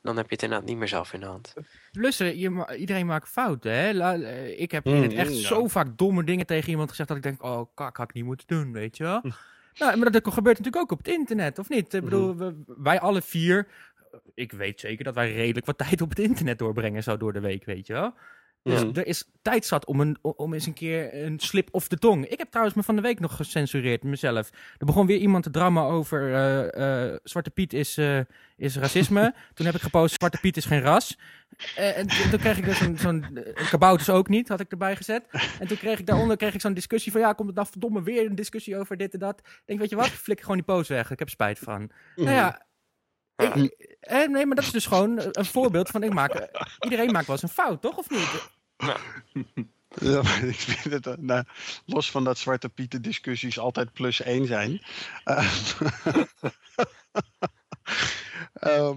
dan heb je het inderdaad niet meer zelf in de hand. Plus, eh, je, ma- iedereen maakt fouten. Hè? La- eh, ik heb in Mm, het echt zo vaak domme dingen tegen iemand gezegd dat ik denk, oh kak, had ik niet moeten doen, weet je wel. Hm. Nou, maar dat gebeurt natuurlijk ook op het internet, of niet? Mhm. Ik bedoel, we- wij alle vier, ik weet zeker dat wij redelijk wat tijd op het internet doorbrengen, zo door de week, weet je wel. Dus Mhm. er is tijd zat om, een, om eens een keer een slip of de tong. Ik heb trouwens me van de week nog gecensureerd, mezelf. Er begon weer iemand te drammen over eh, eh, Zwarte Piet is, eh, is racisme. Toen heb ik gepost, Zwarte Piet is geen ras. En toen kreeg ik dus zo'n, zo'n kabouters ook niet, had ik erbij gezet. En toen kreeg ik daaronder kreeg ik zo'n discussie van, ja, komt het nou verdomme weer een discussie over dit en dat. Ik denk, weet je wat, flik gewoon die post weg, ik heb spijt van. Nou ja, Ja. ik- eh, nee, maar dat is dus gewoon een voorbeeld van, ik maak, iedereen maakt wel eens een fout, toch, of niet? Ja, maar ik vind het, eh, nou, los van dat Zwarte Pieten discussies altijd plus één zijn. Eh, ehm,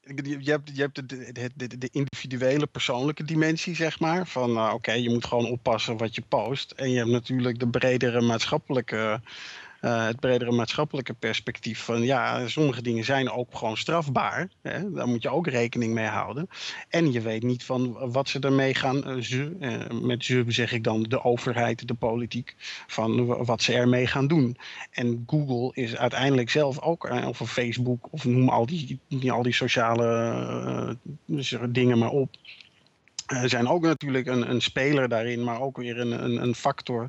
je, je hebt, je hebt de, de, de, de individuele persoonlijke dimensie, zeg maar. Van eh, oké, je moet gewoon oppassen wat je post. En je hebt natuurlijk de bredere maatschappelijke, eh, het bredere maatschappelijke perspectief. Van ja, sommige dingen zijn ook gewoon strafbaar. Hè? Daar moet je ook rekening mee houden. En je weet niet van wat ze ermee gaan. eh, ze, eh, met ze zeg ik dan de overheid, de politiek. Van wat ze ermee gaan doen. En Google is uiteindelijk zelf ook, of Facebook, of noem al die, al die sociale dingen maar op. zijn ook natuurlijk een, een speler daarin, maar ook weer een, een, een factor.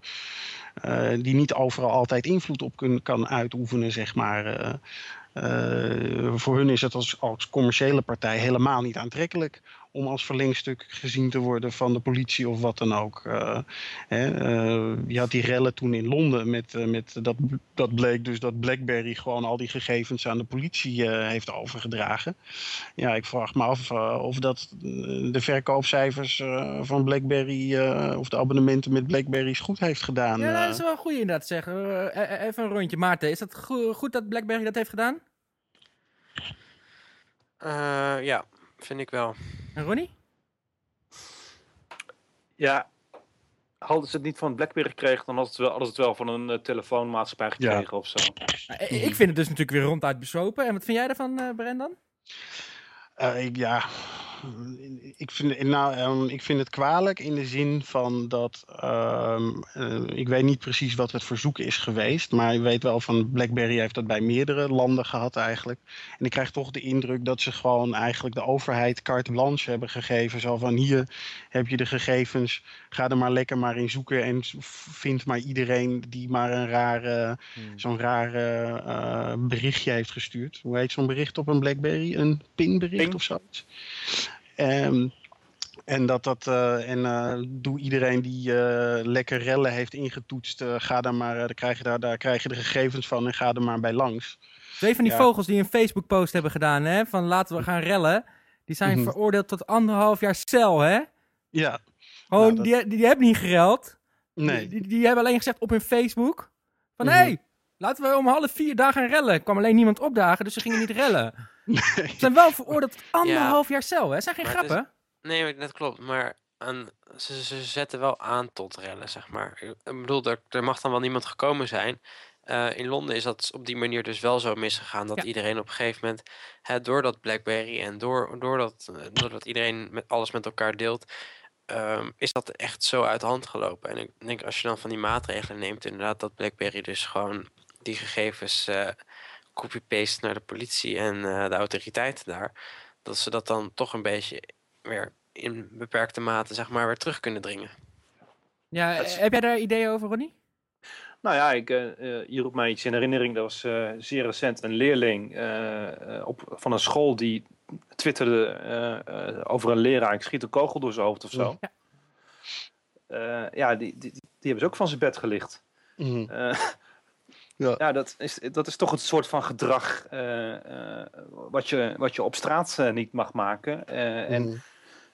Eh, die niet overal altijd invloed op kan uitoefenen, zeg maar. eh. Eh, voor hun is het als, als commerciële partij helemaal niet aantrekkelijk om als verlengstuk gezien te worden van de politie of wat dan ook. Eh, hè, eh, je had die rellen toen in Londen met, eh, met dat, dat bleek dus dat BlackBerry gewoon al die gegevens aan de politie eh, heeft overgedragen. Ja, ik vraag me af of dat de verkoopcijfers eh, van BlackBerry eh, of de abonnementen met BlackBerry's goed heeft gedaan. Ja, dat is wel goeie inderdaad zeggen. Even een rondje. Maarten, is dat go- goed dat BlackBerry dat heeft gedaan? Eh, ja, vind ik wel. En Ronnie? Ja, hadden ze het niet van BlackBerry gekregen, dan hadden ze het wel, hadden ze het wel van een eh, telefoonmaatschappij Ja. gekregen of zo. Nou, ik vind het dus natuurlijk weer ronduit besopen. En wat vind jij daarvan, eh Brendan? Eh, ik, ja, ik vind, nou, ehm, ik vind het kwalijk in de zin van dat. ehm, eh, ik weet niet precies wat het verzoek is geweest. Maar je weet wel van BlackBerry heeft dat bij meerdere landen gehad eigenlijk. En ik krijg toch de indruk dat ze gewoon eigenlijk de overheid carte blanche hebben gegeven. Zo van hier heb je de gegevens. Ga er maar lekker maar in zoeken. En vind maar iedereen die maar een rare zo'n raar eh, eh, berichtje heeft gestuurd. Hoe heet zo'n bericht op een BlackBerry? Een pinbericht Ping. of zoiets. Ehm, en dat dat eh, en eh, doe iedereen die eh, lekker rellen heeft ingetoetst, ga daar maar, daar krijg je daar, daar krijg je de gegevens van en ga er maar bij langs. Twee van die Ja. vogels die een Facebook-post hebben gedaan, hè? Van laten we gaan rellen. Die zijn Mhm. veroordeeld tot anderhalf jaar cel, hè? Ja, Gewoon, Nou, die, die, die hebben niet gereld. nee. Die, hebben alleen gezegd op hun Facebook. Van, Mhm. hé, hey, laten we om half vier daar gaan rellen. Er kwam alleen niemand opdagen, dus ze gingen niet rellen. Ze zijn wel veroordeeld tot anderhalf jaar cel, hè? Dat zijn geen is- grappen. Nee, dat klopt. Maar aan, ze, ze zetten wel aan tot rellen, zeg maar. Ik bedoel, er, er mag dan wel niemand gekomen zijn. Eh, in Londen is dat op die manier dus wel zo misgegaan. Dat Ja. iedereen op een gegeven moment, hè, doordat BlackBerry en door, doordat, eh, doordat iedereen met alles met elkaar deelt, ehm, is dat echt zo uit de hand gelopen. En ik denk, als je dan van die maatregelen neemt, inderdaad, dat BlackBerry dus gewoon die gegevens eh, copy-paste naar de politie en eh, de autoriteiten daar. Dat ze dat dan toch een beetje weer in beperkte mate, zeg maar, weer terug kunnen dringen. Ja, is- heb jij daar ideeën over, Ronnie? Nou ja, ik, eh, eh, hier roept mij iets in herinnering. Dat was eh, zeer recent een leerling eh, eh, op, van een school die twitterde eh, eh, over een leraar. Ik schiet een kogel door zijn hoofd of zo. Ja. Eh, ja, die, die, die hebben ze ook van zijn bed gelicht. Eh, Ja. ja, dat, is, dat is toch het soort van gedrag eh, eh, wat, je, wat je op straat eh, niet mag maken. En Mhm.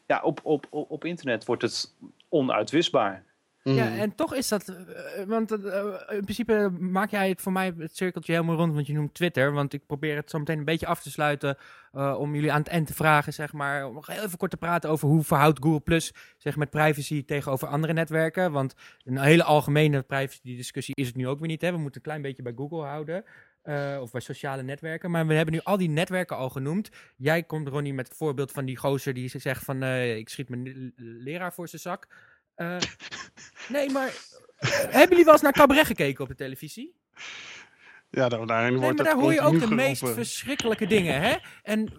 ja, op, op, op, op internet wordt het onuitwisbaar. Ja, Mhm. en toch is dat. eh, want eh, in principe maak jij het voor mij het cirkeltje helemaal rond, want je noemt Twitter. Want ik probeer het zo meteen een beetje af te sluiten. eh, om jullie aan het eind te vragen, zeg maar. Om nog heel even kort te praten over hoe verhoudt Google Plus zich met privacy tegenover andere netwerken. Want een hele algemene privacy-discussie is het nu ook weer niet. Hè? We moeten een klein beetje bij Google houden. eh, of bij sociale netwerken. Maar we hebben nu al die netwerken al genoemd. Jij komt, Ronnie, met het voorbeeld van die gozer die zegt van... eh, ik schiet mijn leraar voor zijn zak. Eh, nee, maar eh, hebben jullie wel eens naar cabaret gekeken op de televisie? Ja, daar, daarin Nee, wordt maar daar hoor je ook de meest verschrikkelijke dingen, hè? En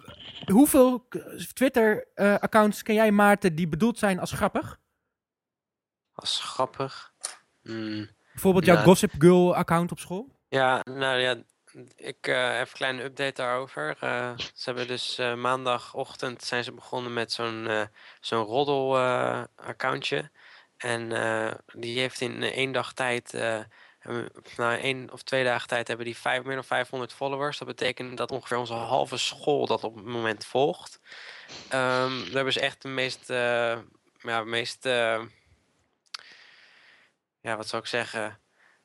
hoeveel Twitter-accounts ken jij, Maarten, die bedoeld zijn als grappig? Als grappig. Hmm. Bijvoorbeeld jouw. Gossip Girl-account op school? Ja, nou ja, ik eh heb een kleine update daarover. Eh, ze hebben dus eh, maandagochtend zijn ze begonnen met zo'n eh zo'n roddel eh, accountje. En eh, die heeft in eh, één dag tijd, hebben- na één of twee dagen tijd hebben die vijf, meer dan 500 followers. Dat betekent dat ongeveer onze halve school dat op het moment volgt. Ehm daar hebben ze echt de meest, ja, meest ja, wat zou ik zeggen,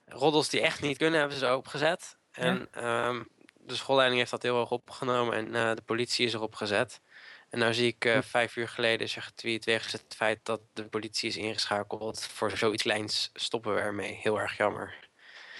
roddels die echt niet kunnen, hebben ze erop gezet. En ehm, de schoolleiding heeft dat heel hoog opgenomen en de politie is erop gezet. En nou zie ik eh, vijf uur geleden is er getweet wegens het feit dat de politie is ingeschakeld. Voor zoiets kleins stoppen we ermee. Heel erg jammer.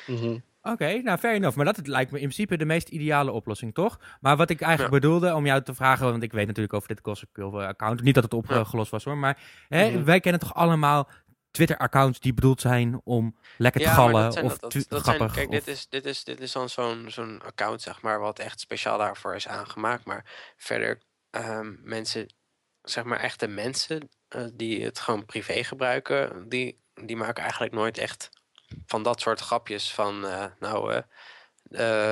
Mhm. Oké, nou fair enough. Maar dat lijkt me in principe de meest ideale oplossing, toch? Maar wat ik eigenlijk bedoelde om jou te vragen, want ik weet natuurlijk over dit Gossip Girl-account, niet dat het opgelost was hoor, maar hè, Mhm. wij kennen toch allemaal Twitter-accounts die bedoeld zijn om lekker te Ja, maar gallen dat zijn, of dat, zijn, grappig. kijk, of- dit is, dit is, dit is dan zo'n zo'n account, zeg maar, wat echt speciaal daarvoor is aangemaakt. Maar verder, ehm, mensen, zeg maar, echte mensen eh, die het gewoon privé gebruiken, die, die maken eigenlijk nooit echt van dat soort grapjes van, eh, nou, eh,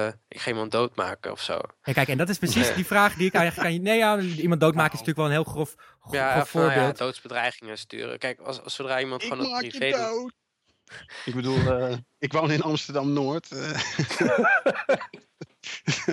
eh, ik ga iemand doodmaken of zo. Ja, kijk, en dat is precies die vraag die ik eigenlijk aan je... Nee, ja, iemand doodmaken is natuurlijk wel een heel grof, grof Ja, of, nou ja, voorbeeld. doodsbedreigingen sturen. Kijk, als, als zodra iemand Ik gewoon op maak je privé doet. dood. Ik bedoel, eh, ik woon in Amsterdam-Noord. eh,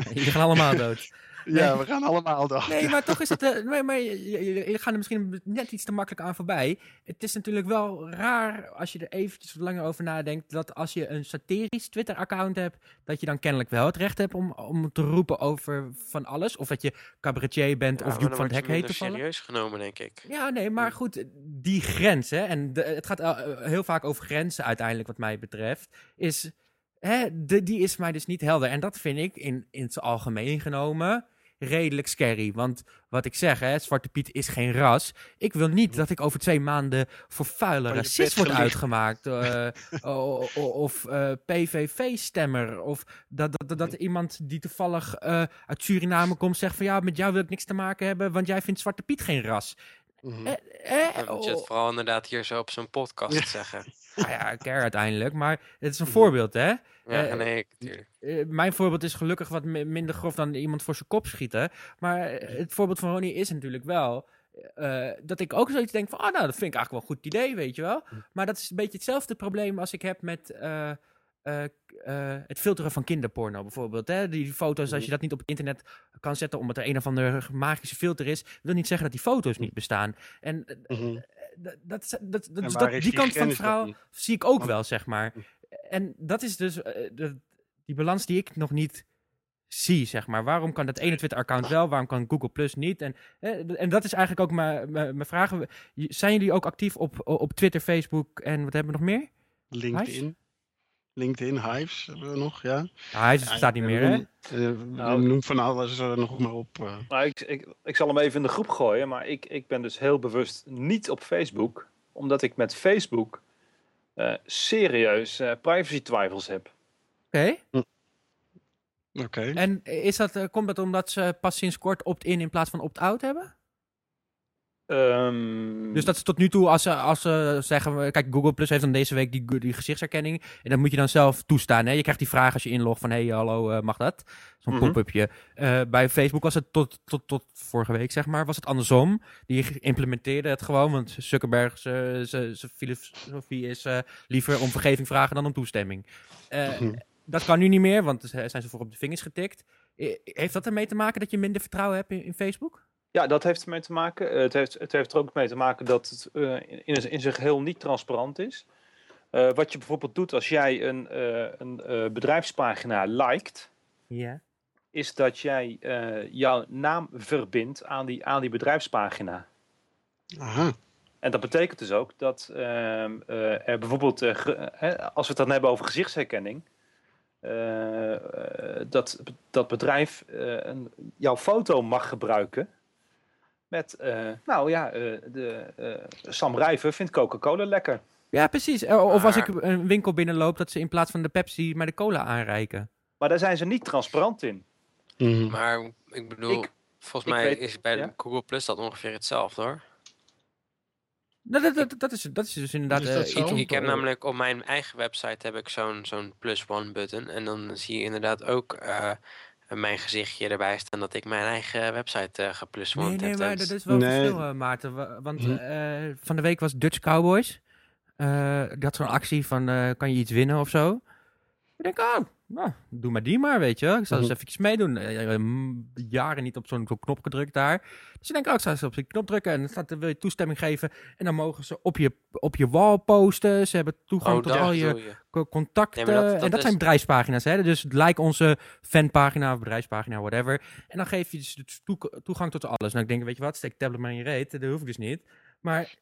Jullie gaan allemaal dood. ja, we gaan allemaal dood. Nee, maar toch is het... eh, nee, maar je gaat er misschien net iets te makkelijk aan voorbij. Het is natuurlijk wel raar, als je er eventjes wat langer over nadenkt... dat als je een satirisch Twitter-account hebt... dat je dan kennelijk wel het recht hebt om, om te roepen over van alles. Of dat je cabaretier bent Ja, of Joep dan van het Hek heet serieus genomen, denk ik. Ja, nee, maar goed, die grens, hè, en de- het gaat eh, heel vaak over grenzen uiteindelijk, wat mij betreft, is, hè, de, die is mij dus niet helder. En dat vind ik in, in het algemeen genomen redelijk scary. Want wat ik zeg, hè, Zwarte Piet is geen ras. Ik wil niet dat ik over twee maanden voor vuile racist word uitgemaakt. eh, o- o- of eh, PVV-stemmer. Of dat, dat, dat, dat iemand die toevallig eh, uit Suriname komt zegt van ja, met jou wil ik niks te maken hebben, want jij vindt Zwarte Piet geen ras. Mhm. Eh, eh, Dan moet je oh, het vooral inderdaad hier zo op zo'n podcast zeggen. nou ja, ik care uiteindelijk, maar het is een Mhm. voorbeeld, hè? Ja, Eh, nee, ik. Eh, mijn voorbeeld is gelukkig wat mi- minder grof dan iemand voor zijn kop schieten. Maar het voorbeeld van Ronnie is natuurlijk wel eh, dat ik ook zoiets denk van, ah, nou, dat vind ik eigenlijk wel een goed idee, weet je wel. Maar dat is een beetje hetzelfde probleem als ik heb met eh, eh, het filteren van kinderporno bijvoorbeeld. Hè? Die foto's, als je dat niet op het internet kan zetten omdat er een of ander magische filter is, wil niet zeggen dat die foto's niet bestaan. En eh, Mhm. dat, dat, dat, dus die kant van het verhaal zie ik ook Want- wel, zeg maar. En dat is dus de, die balans die ik nog niet zie, zeg maar. Waarom kan dat ene Twitter-account wel, waarom kan Google Plus niet? En, en dat is eigenlijk ook mijn vraag. Zijn jullie ook actief op, op Twitter, Facebook en wat hebben we nog meer? LinkedIn. LinkedIn, Hives hebben we nog, ja. Hij staat niet meer, hè? Noem, Nou, noem van alles eh, nog maar op. eh. Nou, ik, ik, ik zal hem even in de groep gooien, maar ik, ik ben dus heel bewust niet op Facebook, omdat ik met Facebook eh, serieus eh, privacy twijfels heb. Oké. Oké. En is dat, eh, komt dat omdat ze pas sinds kort opt-in in plaats van opt-out hebben? Ehm, Dus dat is tot nu toe, als ze, als ze zeggen, we- kijk, Google Plus heeft dan deze week die, die gezichtsherkenning. En dat moet je dan zelf toestaan. Hè? Je krijgt die vraag als je inlogt van, hey, hallo, eh, mag dat? Zo'n Mhm. pop-upje. Eh, bij Facebook was het tot, tot, tot vorige week, zeg maar, was het andersom. Die implementeerde het gewoon, want Zuckerberg, zijn filosofie is eh, liever om vergeving vragen dan om toestemming. Mhm. Dat kan nu niet meer, want zijn ze voor op de vingers getikt. Heeft dat ermee te maken dat je minder vertrouwen hebt in, in Facebook? Ja, dat heeft ermee te maken. Eh, het, heeft, het heeft er ook mee te maken dat het eh, in, in zijn geheel niet transparant is. Eh, wat je bijvoorbeeld doet als jij een, eh, een eh, bedrijfspagina liked, Ja. is dat jij eh, jouw naam verbindt aan die, aan die bedrijfspagina. Aha. En dat betekent dus ook dat ehm, eh, er bijvoorbeeld, als we het dan hebben over gezichtsherkenning, dat dat bedrijf eh, een, jouw foto mag gebruiken met, eh, nou ja, eh, de, eh, Sam Rijver vindt Coca-Cola lekker. Ja, precies. Of als Maar- ik een winkel binnenloop, dat ze in plaats van de Pepsi mij de cola aanreiken. Maar daar zijn ze niet transparant in. Mhm. Maar ik bedoel, Ik- volgens ik mij weet- is bij ja? Google Plus dat ongeveer hetzelfde hoor. Dat, dat, dat, dat is, dat is dus inderdaad Is Ik heb namelijk op mijn eigen website heb ik zo'n zo'n plus one button. En dan zie je inderdaad ook eh, mijn gezichtje erbij staan dat ik mijn eigen website eh geplus one Nee, nee, heb. maar dat is wel Nee. verschil, eh, Maarten. Wa- Want Hm. eh, van de week was Dutch Cowboys. Eh die had zo'n actie van, eh, kan je iets winnen of zo? Ik denk, oh, nou, doe maar die maar, weet je. Ik zal eens Mhm. eventjes meedoen. Eh, jaren niet op zo'n knop gedrukt daar. Dus ik denk, oh, ik zal eens op die knop drukken. En dan staat, er, wil je toestemming geven. En dan mogen ze op je, op je wall posten. Ze hebben toegang Oh, tot dat al je bedoel je. co- contacten. Nee, maar dat- en dat is- zijn bedrijfspagina's, hè? Dus het lijkt onze fanpagina of bedrijfspagina, whatever. En dan geef je dus de toe- toegang tot alles. Nou, ik denk, weet je wat, steek tablet maar in je reet. Dat hoef ik dus niet. Maar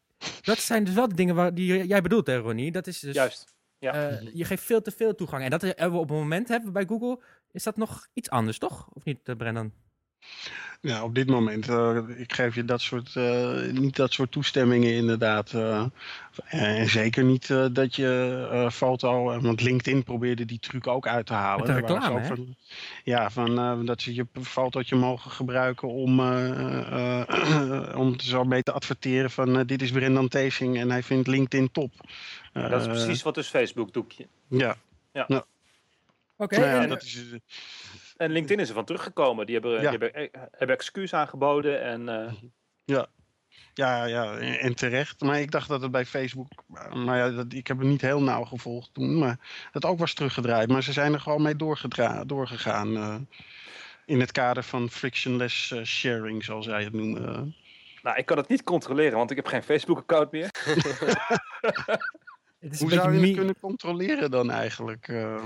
dat zijn dus wel de dingen waar, die jij bedoelt, hè, Ronnie? Dat is dus... Juist. Ja. eh, je geeft veel te veel toegang. En dat hebben we op het moment hebben bij Google. Is dat nog iets anders, toch? Of niet, eh, Brennan? Ja, op dit moment, eh, ik geef je dat soort, eh, niet dat soort toestemmingen inderdaad. eh. en zeker niet eh, dat je eh, foto, want LinkedIn probeerde die truc ook uit te halen. Met reclame, ook van- ja, van, eh, dat ze je fotootje mogen gebruiken om, eh, eh, om er zo mee te adverteren van dit is Brendan Teesing en hij vindt LinkedIn top. dat is precies wat dus Facebook doet. Ja, Oké, Nou ja, en- dat is, En LinkedIn is ervan teruggekomen. Die hebben, Ja. die hebben, eh, hebben excuus aangeboden. En eh, Ja, ja, en, en terecht. Maar ik dacht dat het bij Facebook, maar ja, dat, ik heb het niet heel nauw gevolgd toen, maar dat ook was teruggedraaid. Maar ze zijn er gewoon mee doorgegaan eh, in het kader van frictionless sharing, zoals zij het noemen. nou, ik kan het niet controleren, want ik heb geen Facebook-account meer. het is Hoe zou je het kunnen controleren dan eigenlijk? eh?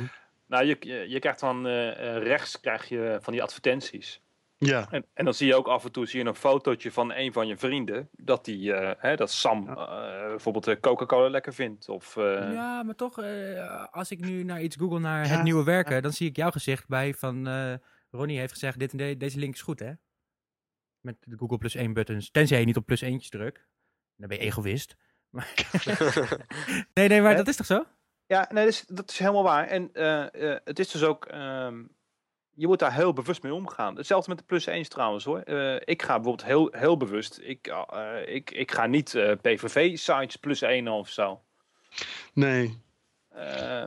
Nou, je, je, krijgt dan eh, eh, rechts krijg je van die advertenties. ja, En, en dan zie je ook af en toe zie je een fotootje van een van je vrienden. Dat, die, eh, hè, dat Sam eh, bijvoorbeeld Coca-Cola lekker vindt. Of, eh, Ja, maar toch, eh, als ik nu naar iets google naar Ja, het nieuwe werken, dan zie ik jouw gezicht bij van eh, Ronnie heeft gezegd, dit en de- deze link is goed, hè? Met de Google plus 1 buttons. Tenzij je niet op plus eentjes drukt. Dan ben je egoïst. Maar nee, nee, maar dat is toch zo? Ja, nee, dat is, dat is helemaal waar. En eh, eh, het is dus ook. ehm, je moet daar heel bewust mee omgaan. Hetzelfde met de plus 1 trouwens hoor. Eh, ik ga bijvoorbeeld heel, heel bewust. Ik, eh, ik, ik ga niet eh, PVV-sites plus 1 of zo. nee. Eh,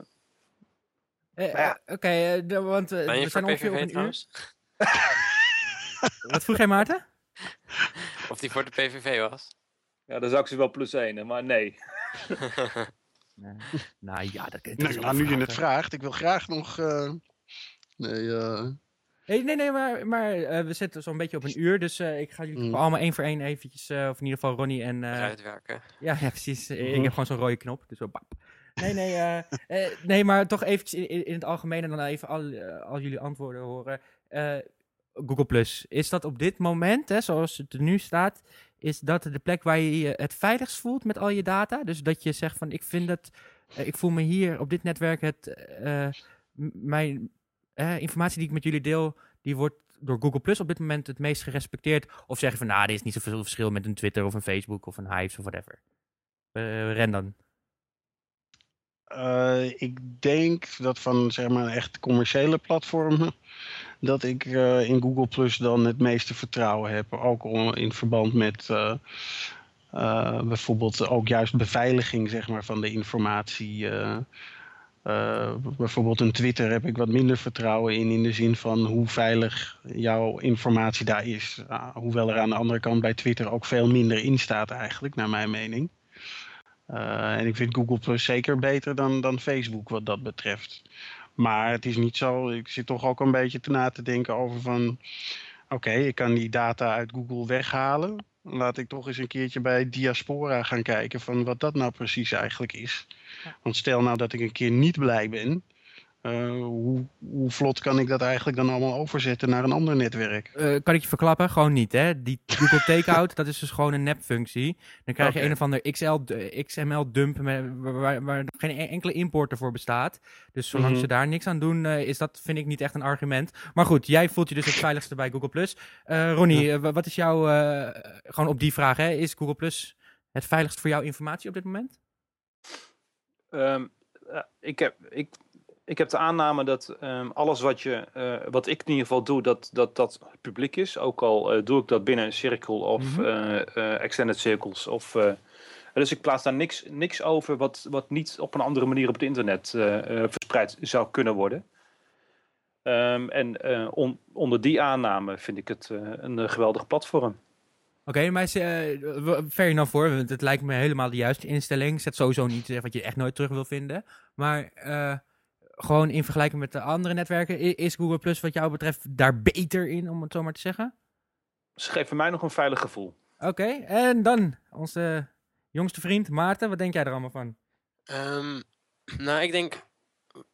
Eh, ja. eh, Oké, de- want Ben je we voor zijn ongeveer op PVV een uur. Wat vroeg jij, Maarten? Of die voor de PVV was? ja, dan zou ik ze wel plus 1, maar nee. Nee. nou ja, dat, dat Nou, nou, nu je het vraagt, ik wil graag nog. eh, nee, eh, Nee, nee, nee, maar, maar eh, we zitten zo'n beetje op een uur, dus eh, ik ga jullie Mm. allemaal één voor één eventjes, eh, of in ieder geval Ronnie en... eh, Uitwerken. Ja, ja precies. Eh, Ik Mhm. heb gewoon zo'n rode knop. Dus zo, bap. Nee, nee, eh, eh, nee, maar toch eventjes in, in, het algemeen en dan even al, eh, al jullie antwoorden horen. Eh, Google Plus, is dat op dit moment, hè, zoals het er nu staat, is dat de plek waar je je het veiligst voelt met al je data? Dus dat je zegt van, ik vind het, eh, ik voel me hier op dit netwerk het, eh, mijn eh, informatie die ik met jullie deel, die wordt door Google Plus op dit moment het meest gerespecteerd? Of zeg je van, nou, er is niet zoveel verschil met een Twitter of een Facebook of een Hives of whatever? Eh, ren dan. Ik denk dat van zeg maar echt commerciële platformen dat ik eh, in Google Plus dan het meeste vertrouwen heb. Ook om- in verband met eh, eh, bijvoorbeeld ook juist beveiliging zeg maar, van de informatie. bijvoorbeeld een Twitter heb ik wat minder vertrouwen in, in de zin van hoe veilig jouw informatie daar is. Ah, hoewel er aan de andere kant bij Twitter ook veel minder in staat eigenlijk, naar mijn mening. En ik vind Google Plus zeker beter dan, dan Facebook wat dat betreft. Maar het is niet zo, ik zit toch ook een beetje te na te denken over van... Oké, ik kan die data uit Google weghalen. Laat ik toch eens een keertje bij Diaspora gaan kijken van wat dat nou precies eigenlijk is. Want stel nou dat ik een keer niet blij ben... eh, hoe, hoe vlot kan ik dat eigenlijk dan allemaal overzetten naar een ander netwerk? Eh, kan ik je verklappen? Gewoon niet, hè? Die Google Takeout, dat is dus gewoon een nepfunctie. Dan krijg je een of ander XML-dump met, waar, waar nog geen e- enkele import ervoor bestaat. Dus zolang Mhm. ze daar niks aan doen, eh, is dat, vind ik, niet echt een argument. Maar goed, jij voelt je dus het veiligste bij Google+. Plus. Eh Ronnie, eh, wa- wat is jouw, eh, gewoon op die vraag, hè? Is Google Plus het veiligst voor jouw informatie op dit moment? Ehm, eh, ik, heb, ik, ik heb de aanname dat ehm, alles wat, je, eh, wat ik in ieder geval doe, dat dat, dat publiek is. Ook al eh, doe ik dat binnen een cirkel of Mhm. eh, extended circles. Of, dus ik plaats daar niks, niks over wat, wat niet op een andere manier op het internet verspreid zou kunnen worden. Ehm, en on- onder die aanname vind ik het een geweldig platform. Oké, maar w- fair enough voor, want het lijkt me helemaal de juiste instelling. Zet sowieso niet wat je echt nooit terug wil vinden. Maar gewoon in vergelijking met de andere netwerken, is Google Plus wat jou betreft daar beter in, om het zo maar te zeggen? Ze geven mij nog een veilig gevoel. Oké, en dan onze jongste vriend Maarten, wat denk jij er allemaal van? Ehm, nou, ik denk,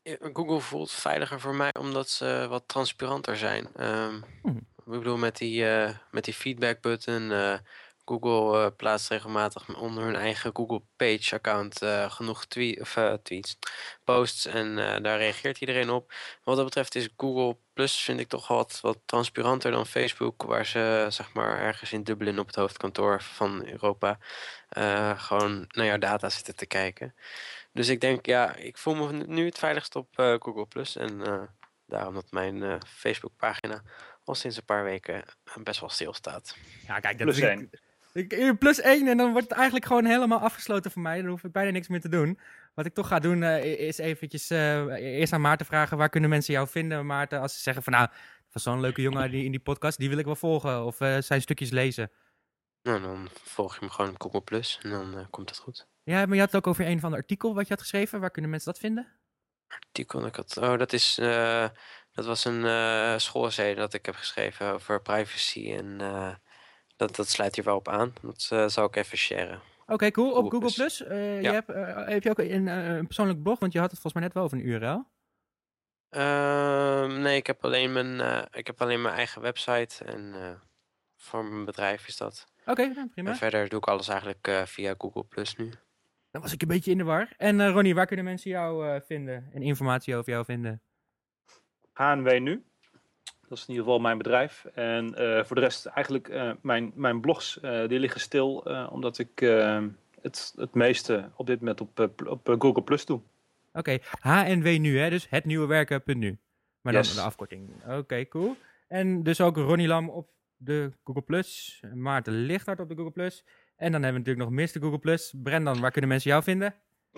eh, Google voelt veiliger voor mij omdat ze wat transparanter zijn. Ehm, Mhm. Ik bedoel, met die, eh, met die feedback button, eh, Google eh, plaatst regelmatig onder hun eigen Google Page account eh, genoeg tweet, of, eh, tweets, posts en eh, daar reageert iedereen op. Wat dat betreft is Google Plus vind ik toch wel wat, wat transparanter dan Facebook, waar ze zeg maar ergens in Dublin op het hoofdkantoor van Europa eh, gewoon naar jouw data zitten te kijken. Dus ik denk, ja, ik voel me nu het veiligst op eh, Google Plus en eh, daarom dat mijn eh Facebook pagina al sinds een paar weken best wel stil staat. Ja, kijk, dat is. Ik, plus één en dan wordt het eigenlijk gewoon helemaal afgesloten voor mij. Dan hoef ik bijna niks meer te doen. wat ik toch ga doen, eh, is eventjes eh, eerst aan Maarten vragen. Waar kunnen mensen jou vinden, Maarten? Als ze zeggen van nou, van zo'n leuke jongen die, in die podcast, die wil ik wel volgen. Of eh, zijn stukjes lezen. Nou, dan volg je hem gewoon op Google Plus en dan komt het goed. Ja, maar je had het ook over een van de artikel wat je had geschreven. Waar kunnen mensen dat vinden? Artikel, ik had, oh, dat is, dat was een schoolessay dat ik heb geschreven over privacy en dat, dat sluit hier wel op aan. Dat eh, zal ik even sharen. Oké, cool. Op Google Plus. Plus. eh, Ja. je hebt, eh, heb je ook een, eh, een persoonlijk blog? Want je had het volgens mij net wel over een URL. Ehm, nee, ik heb, alleen mijn, eh, ik heb alleen mijn eigen website en eh, voor mijn bedrijf is dat. Oké, prima. En verder doe ik alles eigenlijk eh, via Google Plus nu. Dan was ik een beetje in de war. En eh, Ronnie, waar kunnen mensen jou eh, vinden? En informatie over jou vinden? HNW nu. Dat is in ieder geval mijn bedrijf. En eh, voor de rest eigenlijk eh, mijn, mijn blogs, eh, die liggen stil. omdat ik het, het meeste op dit moment op, op Google Plus doe. Oké, HNW nu, hè? Dus het nieuwe werken.nu. Maar dan de afkorting. Oké, cool. En dus ook Ronnie Lam op de Google Plus. Maarten Lichthart op de Google Plus. En dan hebben we natuurlijk nog Mr. Google Plus. Brendan, waar kunnen mensen jou vinden?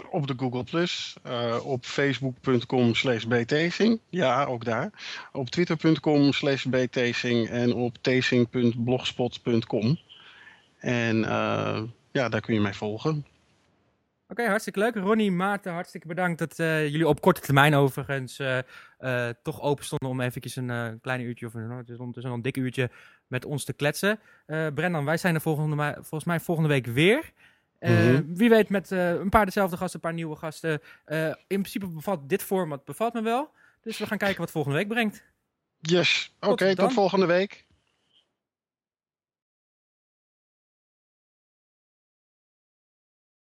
Op de Google Plus, eh, op facebook.com slash btasing. Ja, ook daar. Op twitter.com slash btasing en op tasing.blogspot.com. En eh, ja, daar kun je mij volgen. Oké, hartstikke leuk. Ronnie, Maarten, hartstikke bedankt dat eh, jullie op korte termijn overigens toch open stonden om eventjes een klein uurtje of een, het is ondertussen een dik uurtje met ons te kletsen. Brendan, wij zijn er volgende, volgens mij volgende week weer. Eh, Mhm. Wie weet met eh, een paar dezelfde gasten, een paar nieuwe gasten. Eh, in principe bevalt dit format bevalt me wel. Dus we gaan kijken wat volgende week brengt. Yes, oké, tot volgende week.